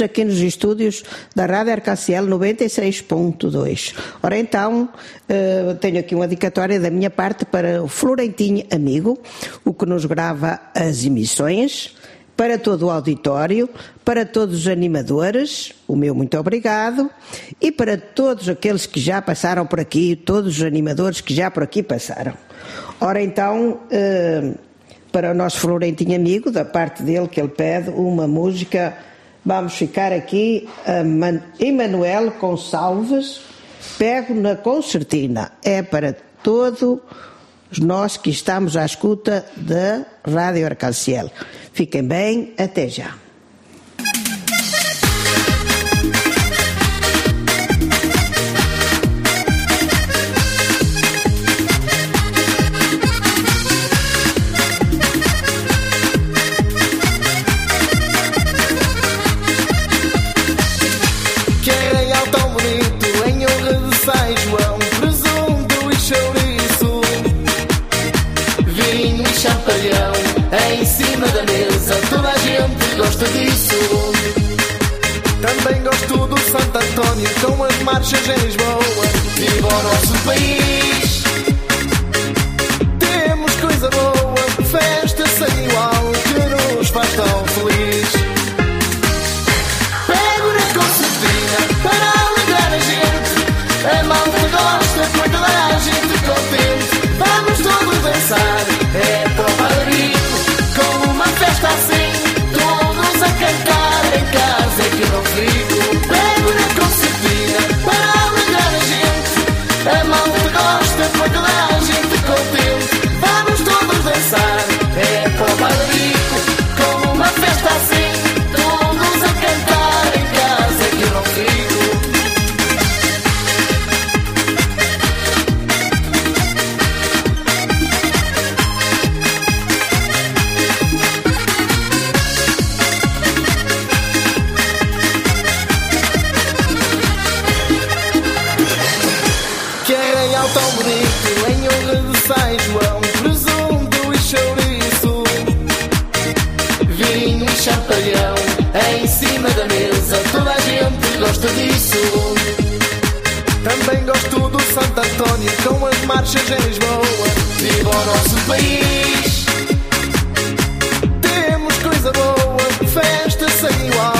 aqui nos estúdios da Rádio RKCL 96.2. Ora então, eh, tenho aqui uma dedicatória da minha parte para o Florentinho Amigo, o que nos grava as emissões para todo o auditório, para todos os animadores, o meu muito obrigado, e para todos aqueles que já passaram por aqui, todos os animadores que já por aqui passaram. Ora então, eh, para o nosso Florentinho amigo, da parte dele que ele pede, uma música vamos ficar aqui, Emanuel Gonçalves, pego na concertina. É para todos nós que estamos à escuta da Rádio Arcanciel. Fiquem bem, até já. Disso. Também gosto do Santo António com as marchas em Lisboa. Viva o nosso país. Temos coisa boa, festa sem igual Que nos faz tão marchas em Lisboa Viva o nosso país Temos coisa boa, festa sem igual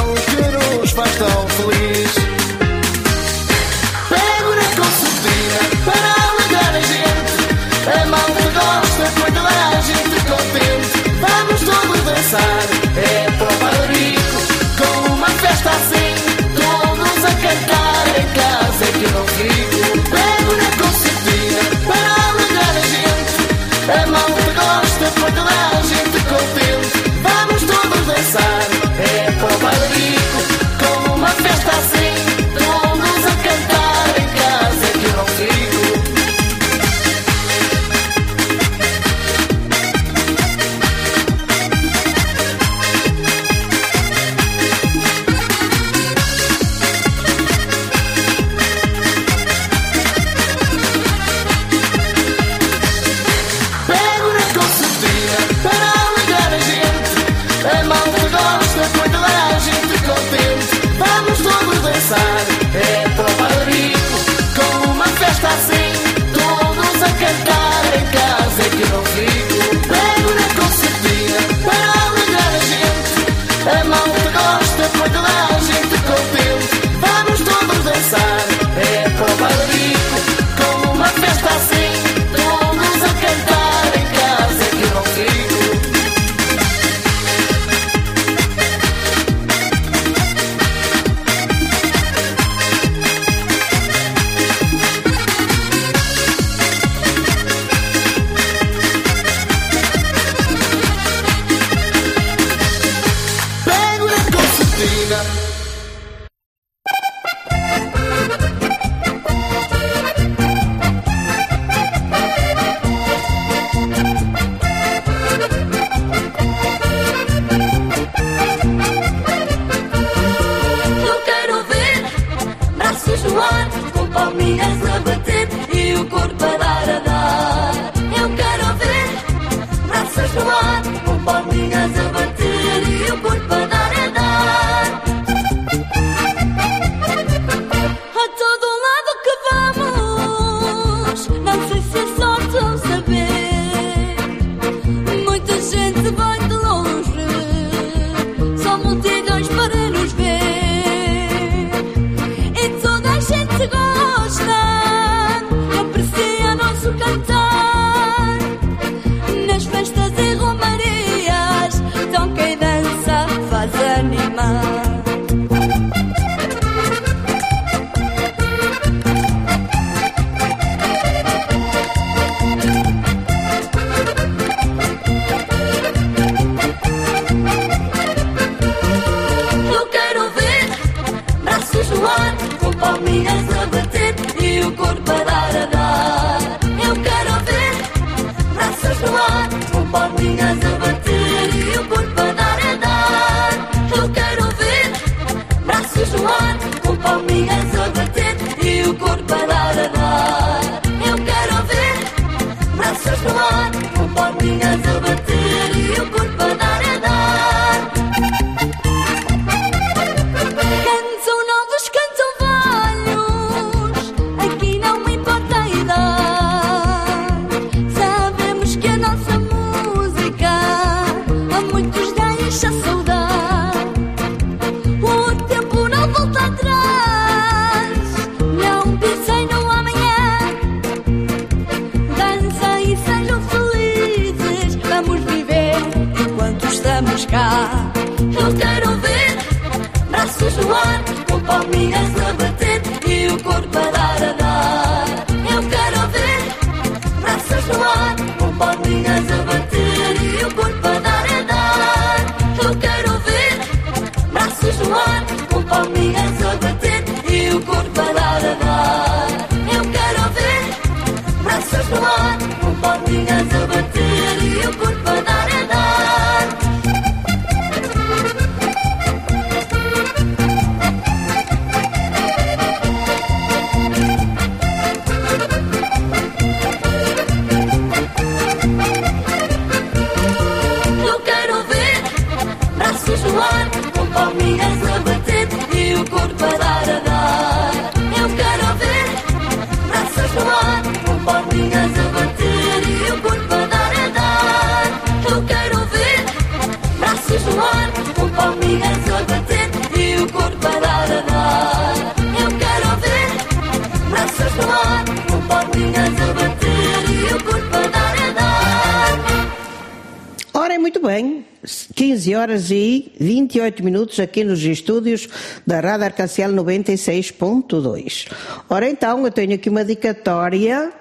minutos aqui nos estúdios da Rádio Arcanciel 96.2. Ora, então, eu tenho aqui uma dedicatória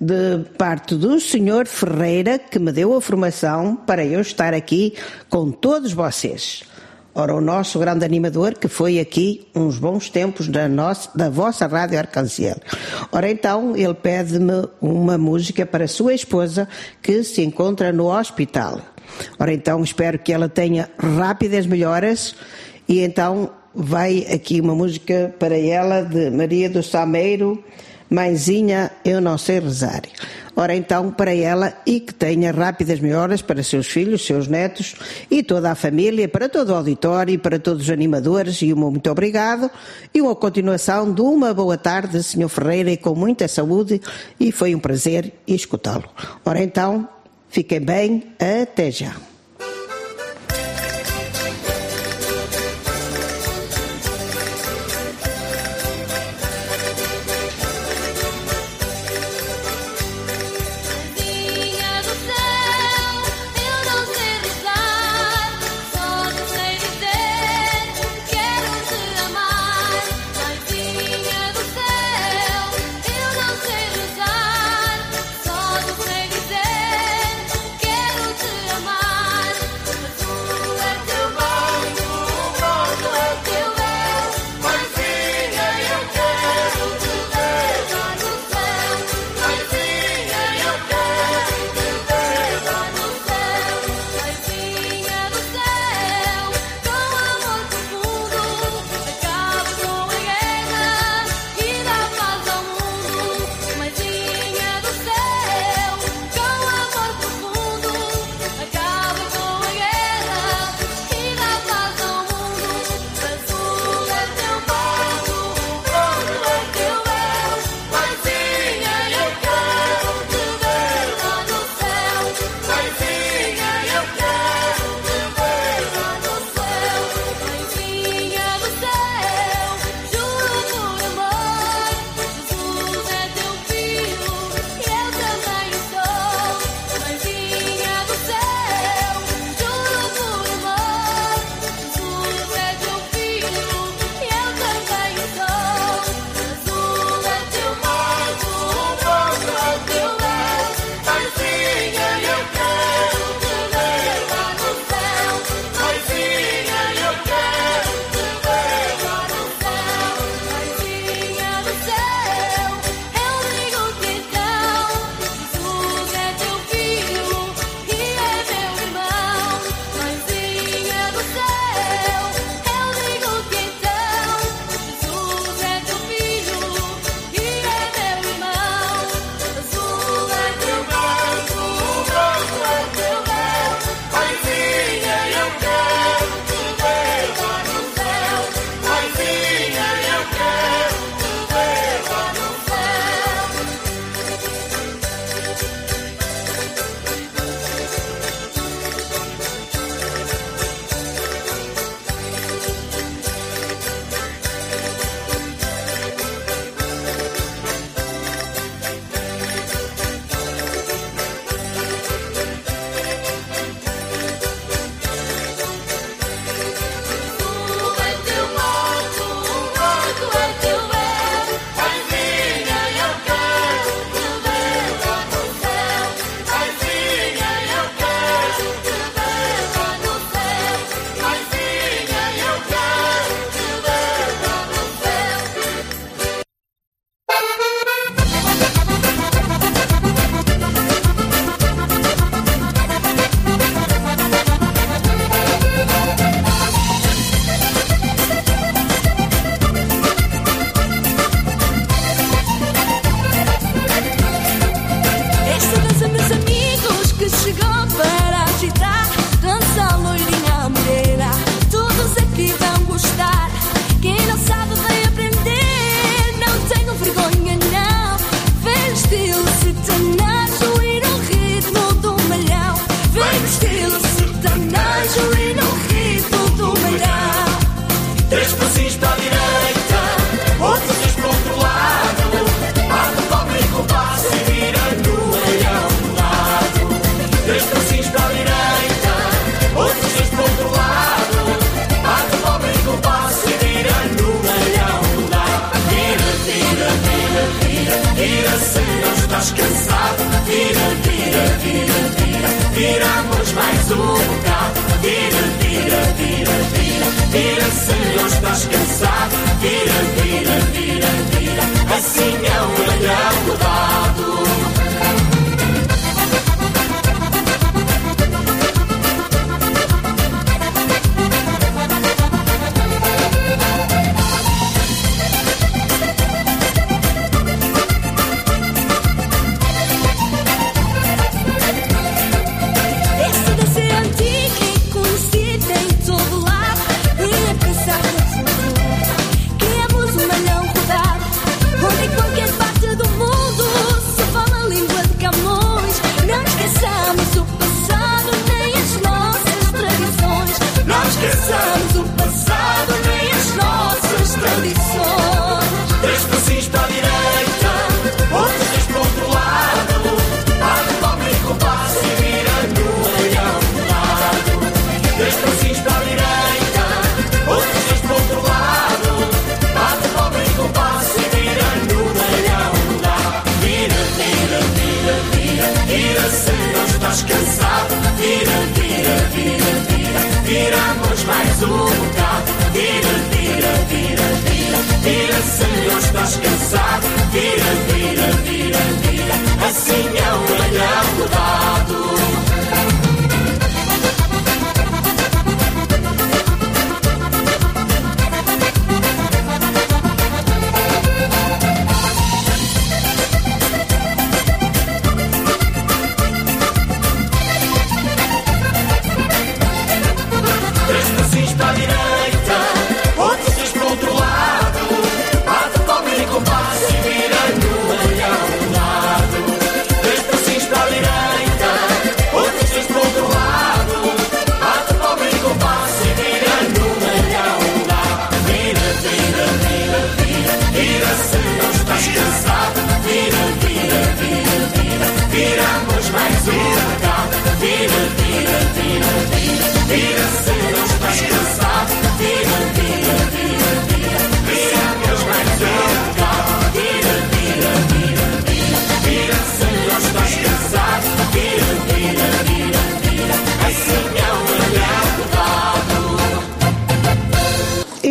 de parte do Senhor Ferreira que me deu a formação para eu estar aqui com todos vocês. Ora, o nosso grande animador que foi aqui uns bons tempos da, nossa, da vossa Rádio Arcanciel. Ora, então, ele pede-me uma música para a sua esposa que se encontra no hospital. Ora, então, espero que ela tenha rápidas melhoras e então vai aqui uma música para ela de Maria do Sameiro, Mãezinha, eu não sei rezar. Ora então, para ela e que tenha rápidas melhoras para seus filhos, seus netos e toda a família, para todo o auditório e para todos os animadores e um muito obrigado e uma continuação de uma boa tarde, Sr. Ferreira, e com muita saúde e foi um prazer escutá-lo. Ora então, fiquem bem, até já.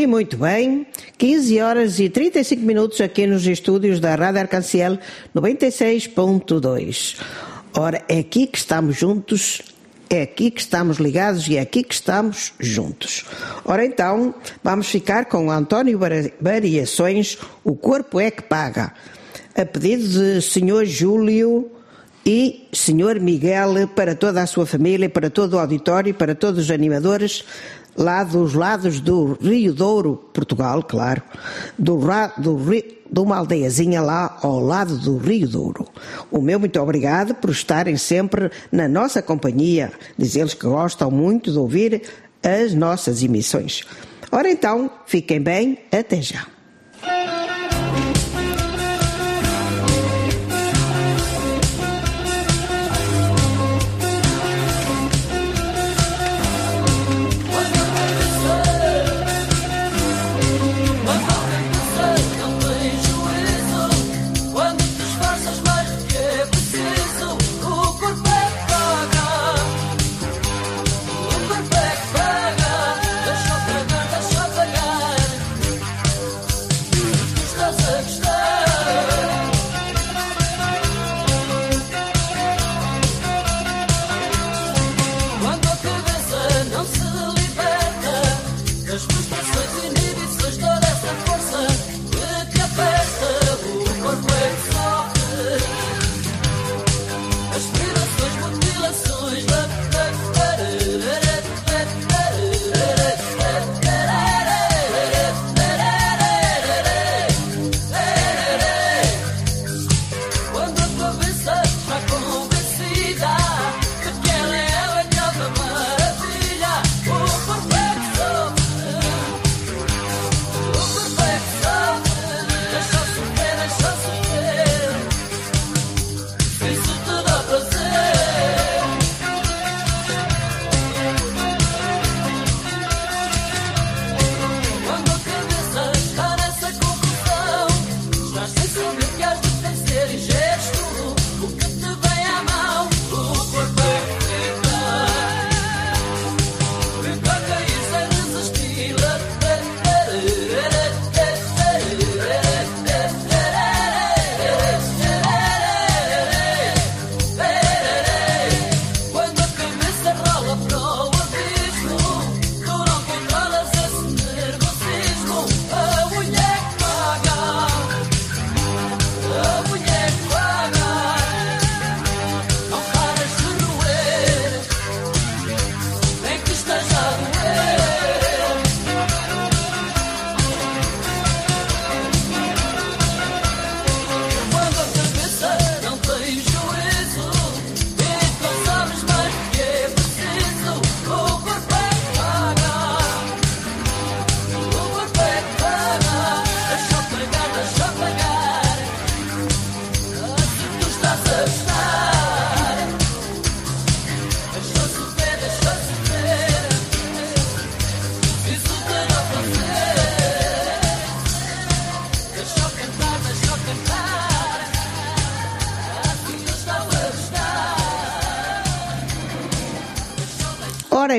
Muito bem, 15 horas e 35 minutos aqui nos estúdios da Rádio Arcanciel 96.2. Ora, é aqui que estamos juntos, é aqui que estamos ligados e é aqui que estamos juntos. Ora então, vamos ficar com António Variações, O Corpo é que Paga, a pedido de Senhor Júlio e Senhor Miguel para toda a sua família, para todo o auditório, para todos os animadores, lá dos lados do Rio Douro, Portugal, claro, do, do Rio de uma aldeiazinha lá ao lado do Rio Douro. O meu muito obrigado por estarem sempre na nossa companhia. Diz eles que gostam muito de ouvir as nossas emissões. Ora então, fiquem bem, até já.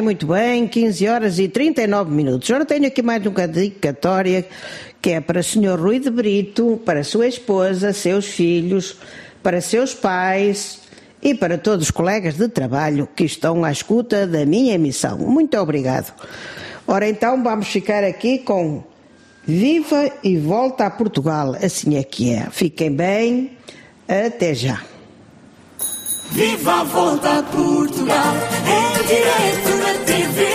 muito bem, 15 horas e 39 minutos. Ora, tenho aqui mais uma dedicatória que é para o Sr. Rui de Brito, para sua esposa, seus filhos, para seus pais e para todos os colegas de trabalho que estão à escuta da minha emissão. Muito obrigado. Ora, então vamos ficar aqui com Viva e Volta a Portugal, assim é que é. Fiquem bem, até já. Viva a volta a Portugal, em direto. TV.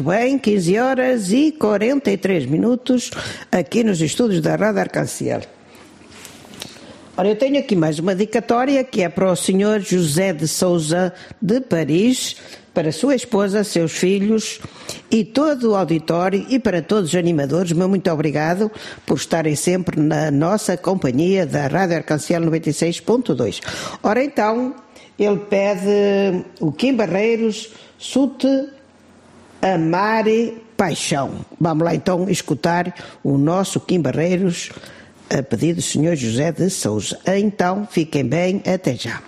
Muito bem, 15 horas e 43 minutos aqui nos estúdios da Rádio Arcanciel. Ora, eu tenho aqui mais uma dicatória que é para o senhor José de Souza de Paris, para sua esposa, seus filhos e todo o auditório e para todos os animadores, meu muito obrigado por estarem sempre na nossa companhia da Rádio Arcanciel 96.2. Ora então, ele pede o Kim Barreiros, Sute Amare é Paixão. Vamos lá então escutar o nosso Kim Barreiros a pedido do Senhor José de Souza. Então, fiquem bem, até já.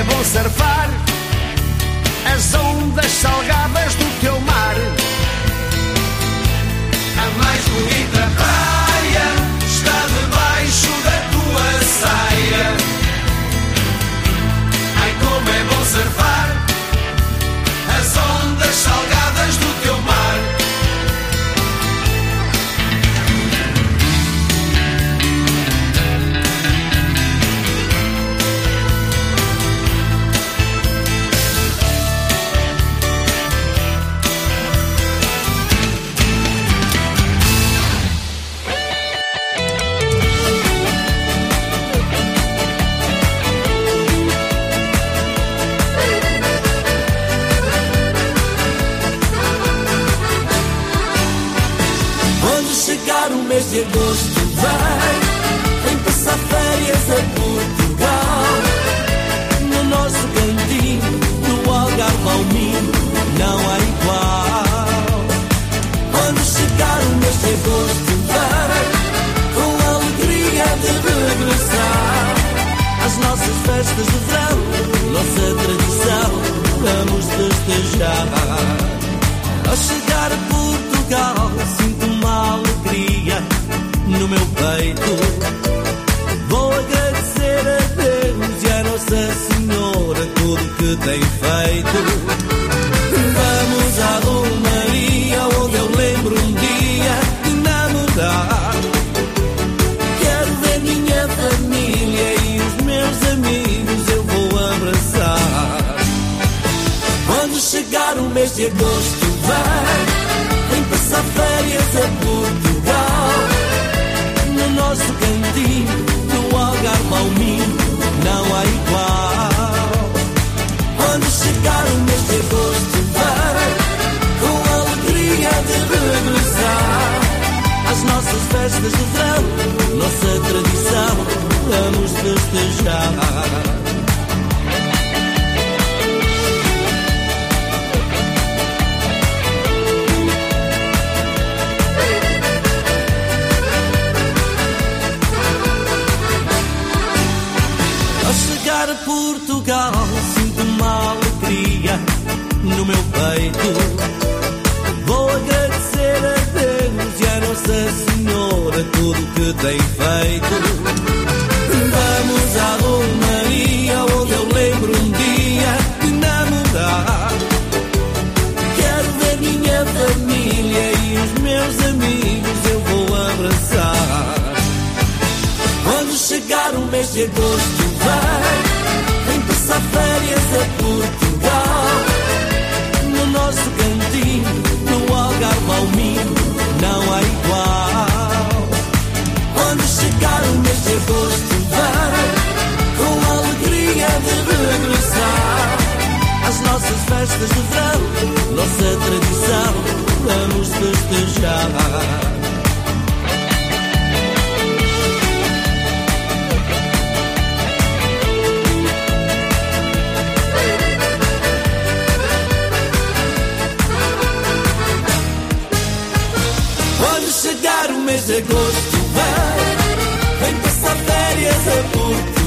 É bom surfar as ondas salgadas do teu mar. A mais bonita mês de agosto vai Vem passar férias a Portugal. No nosso cantinho, do Algarve ao Minho Não há igual. Quando chegar o mês de agosto vai Com a alegria de regressar. Às nossas festas de verão Nossa tradição Vamos festejar. Ao chegar a Portugal, meu peito. Vou agradecer a Deus e a Nossa Senhora tudo que tem feito. Vamos à Romaria, onde eu lembro um dia de namorar. Quero ver minha família e os meus amigos eu vou abraçar. Quando chegar o mês de agosto vai Vem passar férias a Portugal cantinho, do Algarve ao Minho Não há igual. Quando chegar o mês de agosto vai Com a alegria de regressar Às nossas festas de verão Nossa tradição Vamos festejar Portugal sinto uma alegria no meu peito. Vou agradecer a Deus e a Nossa Senhora tudo que tem feito. Vamos à Romaria onde eu lembro um dia de namorar. Quero ver minha família e os meus amigos eu vou abraçar. Quando chegar o mês de agosto vai férias a Portugal. No nosso cantinho, no Algarve ao Minho, não há igual. Quando chegar o mês de agosto, com a alegria de regressar. As nossas festas de verão, nossa tradição, vamos festejar. De agosto vai. Vem passar férias a Portugal.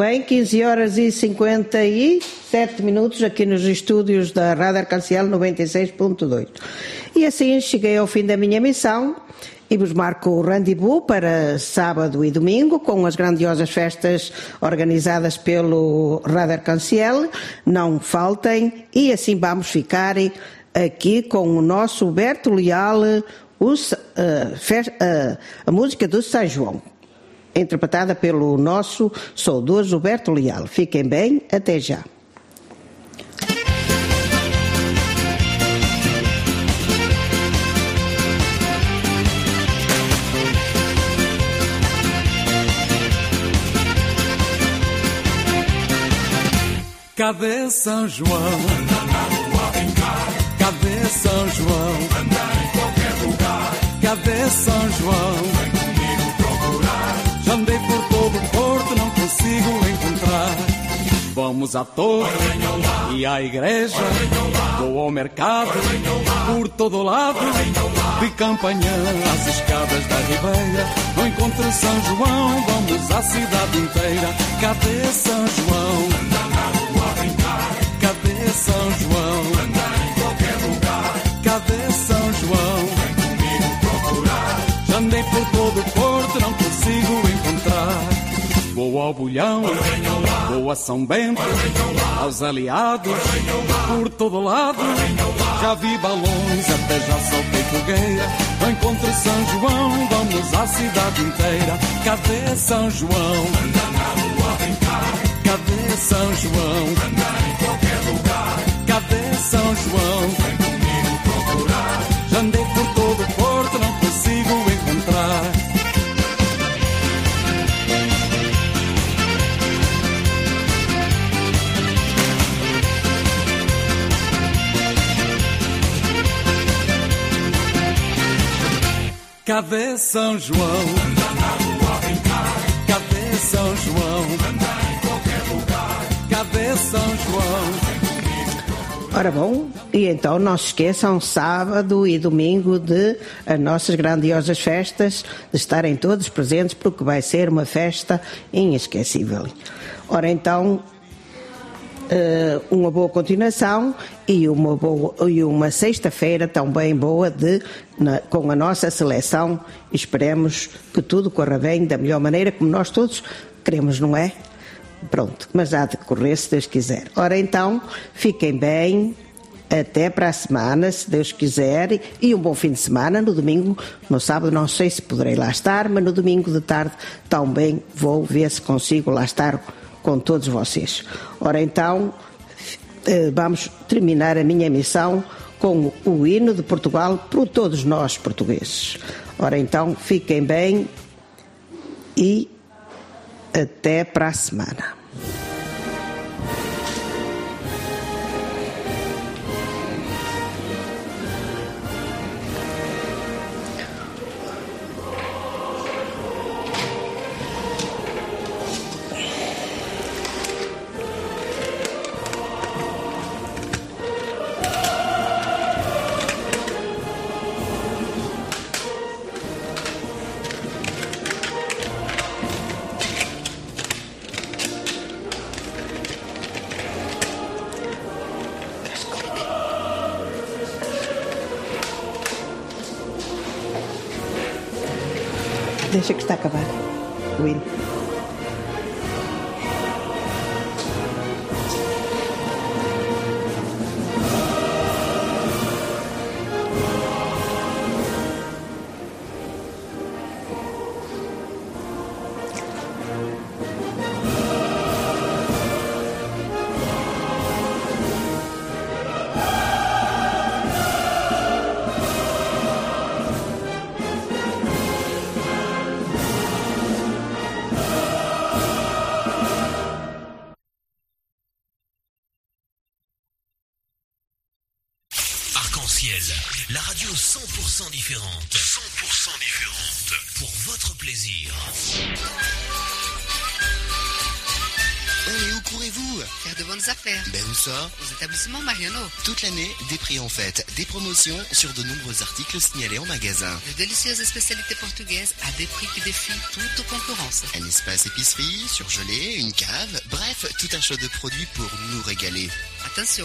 Bem, 15 horas e 57 minutos aqui nos estúdios da Rádio Arcanciel 96.2. E assim cheguei ao fim da minha missão e vos marco o rendezvous para sábado e domingo com as grandiosas festas organizadas pelo Rádio Arcanciel. Não faltem e assim vamos ficar aqui com o nosso Huberto Leal, os, eh, fe- eh, a música do São João interpretada pelo nosso saudoso Roberto Leal. Fiquem bem, até já. Cadê São João? Cadê São João? Cadê São João? Vamos à torre e à igreja, vou ao mercado, por todo lado, de campanhã às escadas da Ribeira. Não encontro São João, vamos à cidade inteira. Cadê São João? Ao Bulhão, vou a São Bento, aos aliados, por todo lado. Já vi balões, até já soltei fogueira. Encontro São João, vamos à cidade inteira. Cadê São João? Cadê São João? Cadê São João? Já andei por todo o Porto, Cadê São João? Cadê São João? Cadê São João? Ora bom, e então não se esqueçam, sábado e domingo de as nossas grandiosas festas, de estarem todos presentes, porque vai ser uma festa inesquecível. Ora então, uma boa continuação e uma, boa, e uma sexta-feira também boa de, na- com a nossa seleção. Esperemos que tudo corra bem da melhor maneira, como nós todos queremos, não é? Pronto, mas há de correr se Deus quiser. Ora então, fiquem bem. Até para a semana, se Deus quiser, e um bom fim de semana. No domingo, no sábado, não sei se poderei lá estar, mas no domingo de tarde também vou ver se consigo lá estar com todos vocês. Ora então, eh, vamos terminar a minha missão com o hino de Portugal para todos nós portugueses. Ora então, fiquem bem e até para a semana. Mariano. Toute l'année, des prix en fête, des promotions sur de nombreux articles signalés en magasin. De délicieuses spécialités portugaises à des prix qui défient toute concurrence. Un espace épicerie, surgelé, une cave, bref, tout un choix de produits pour nous régaler. Attention,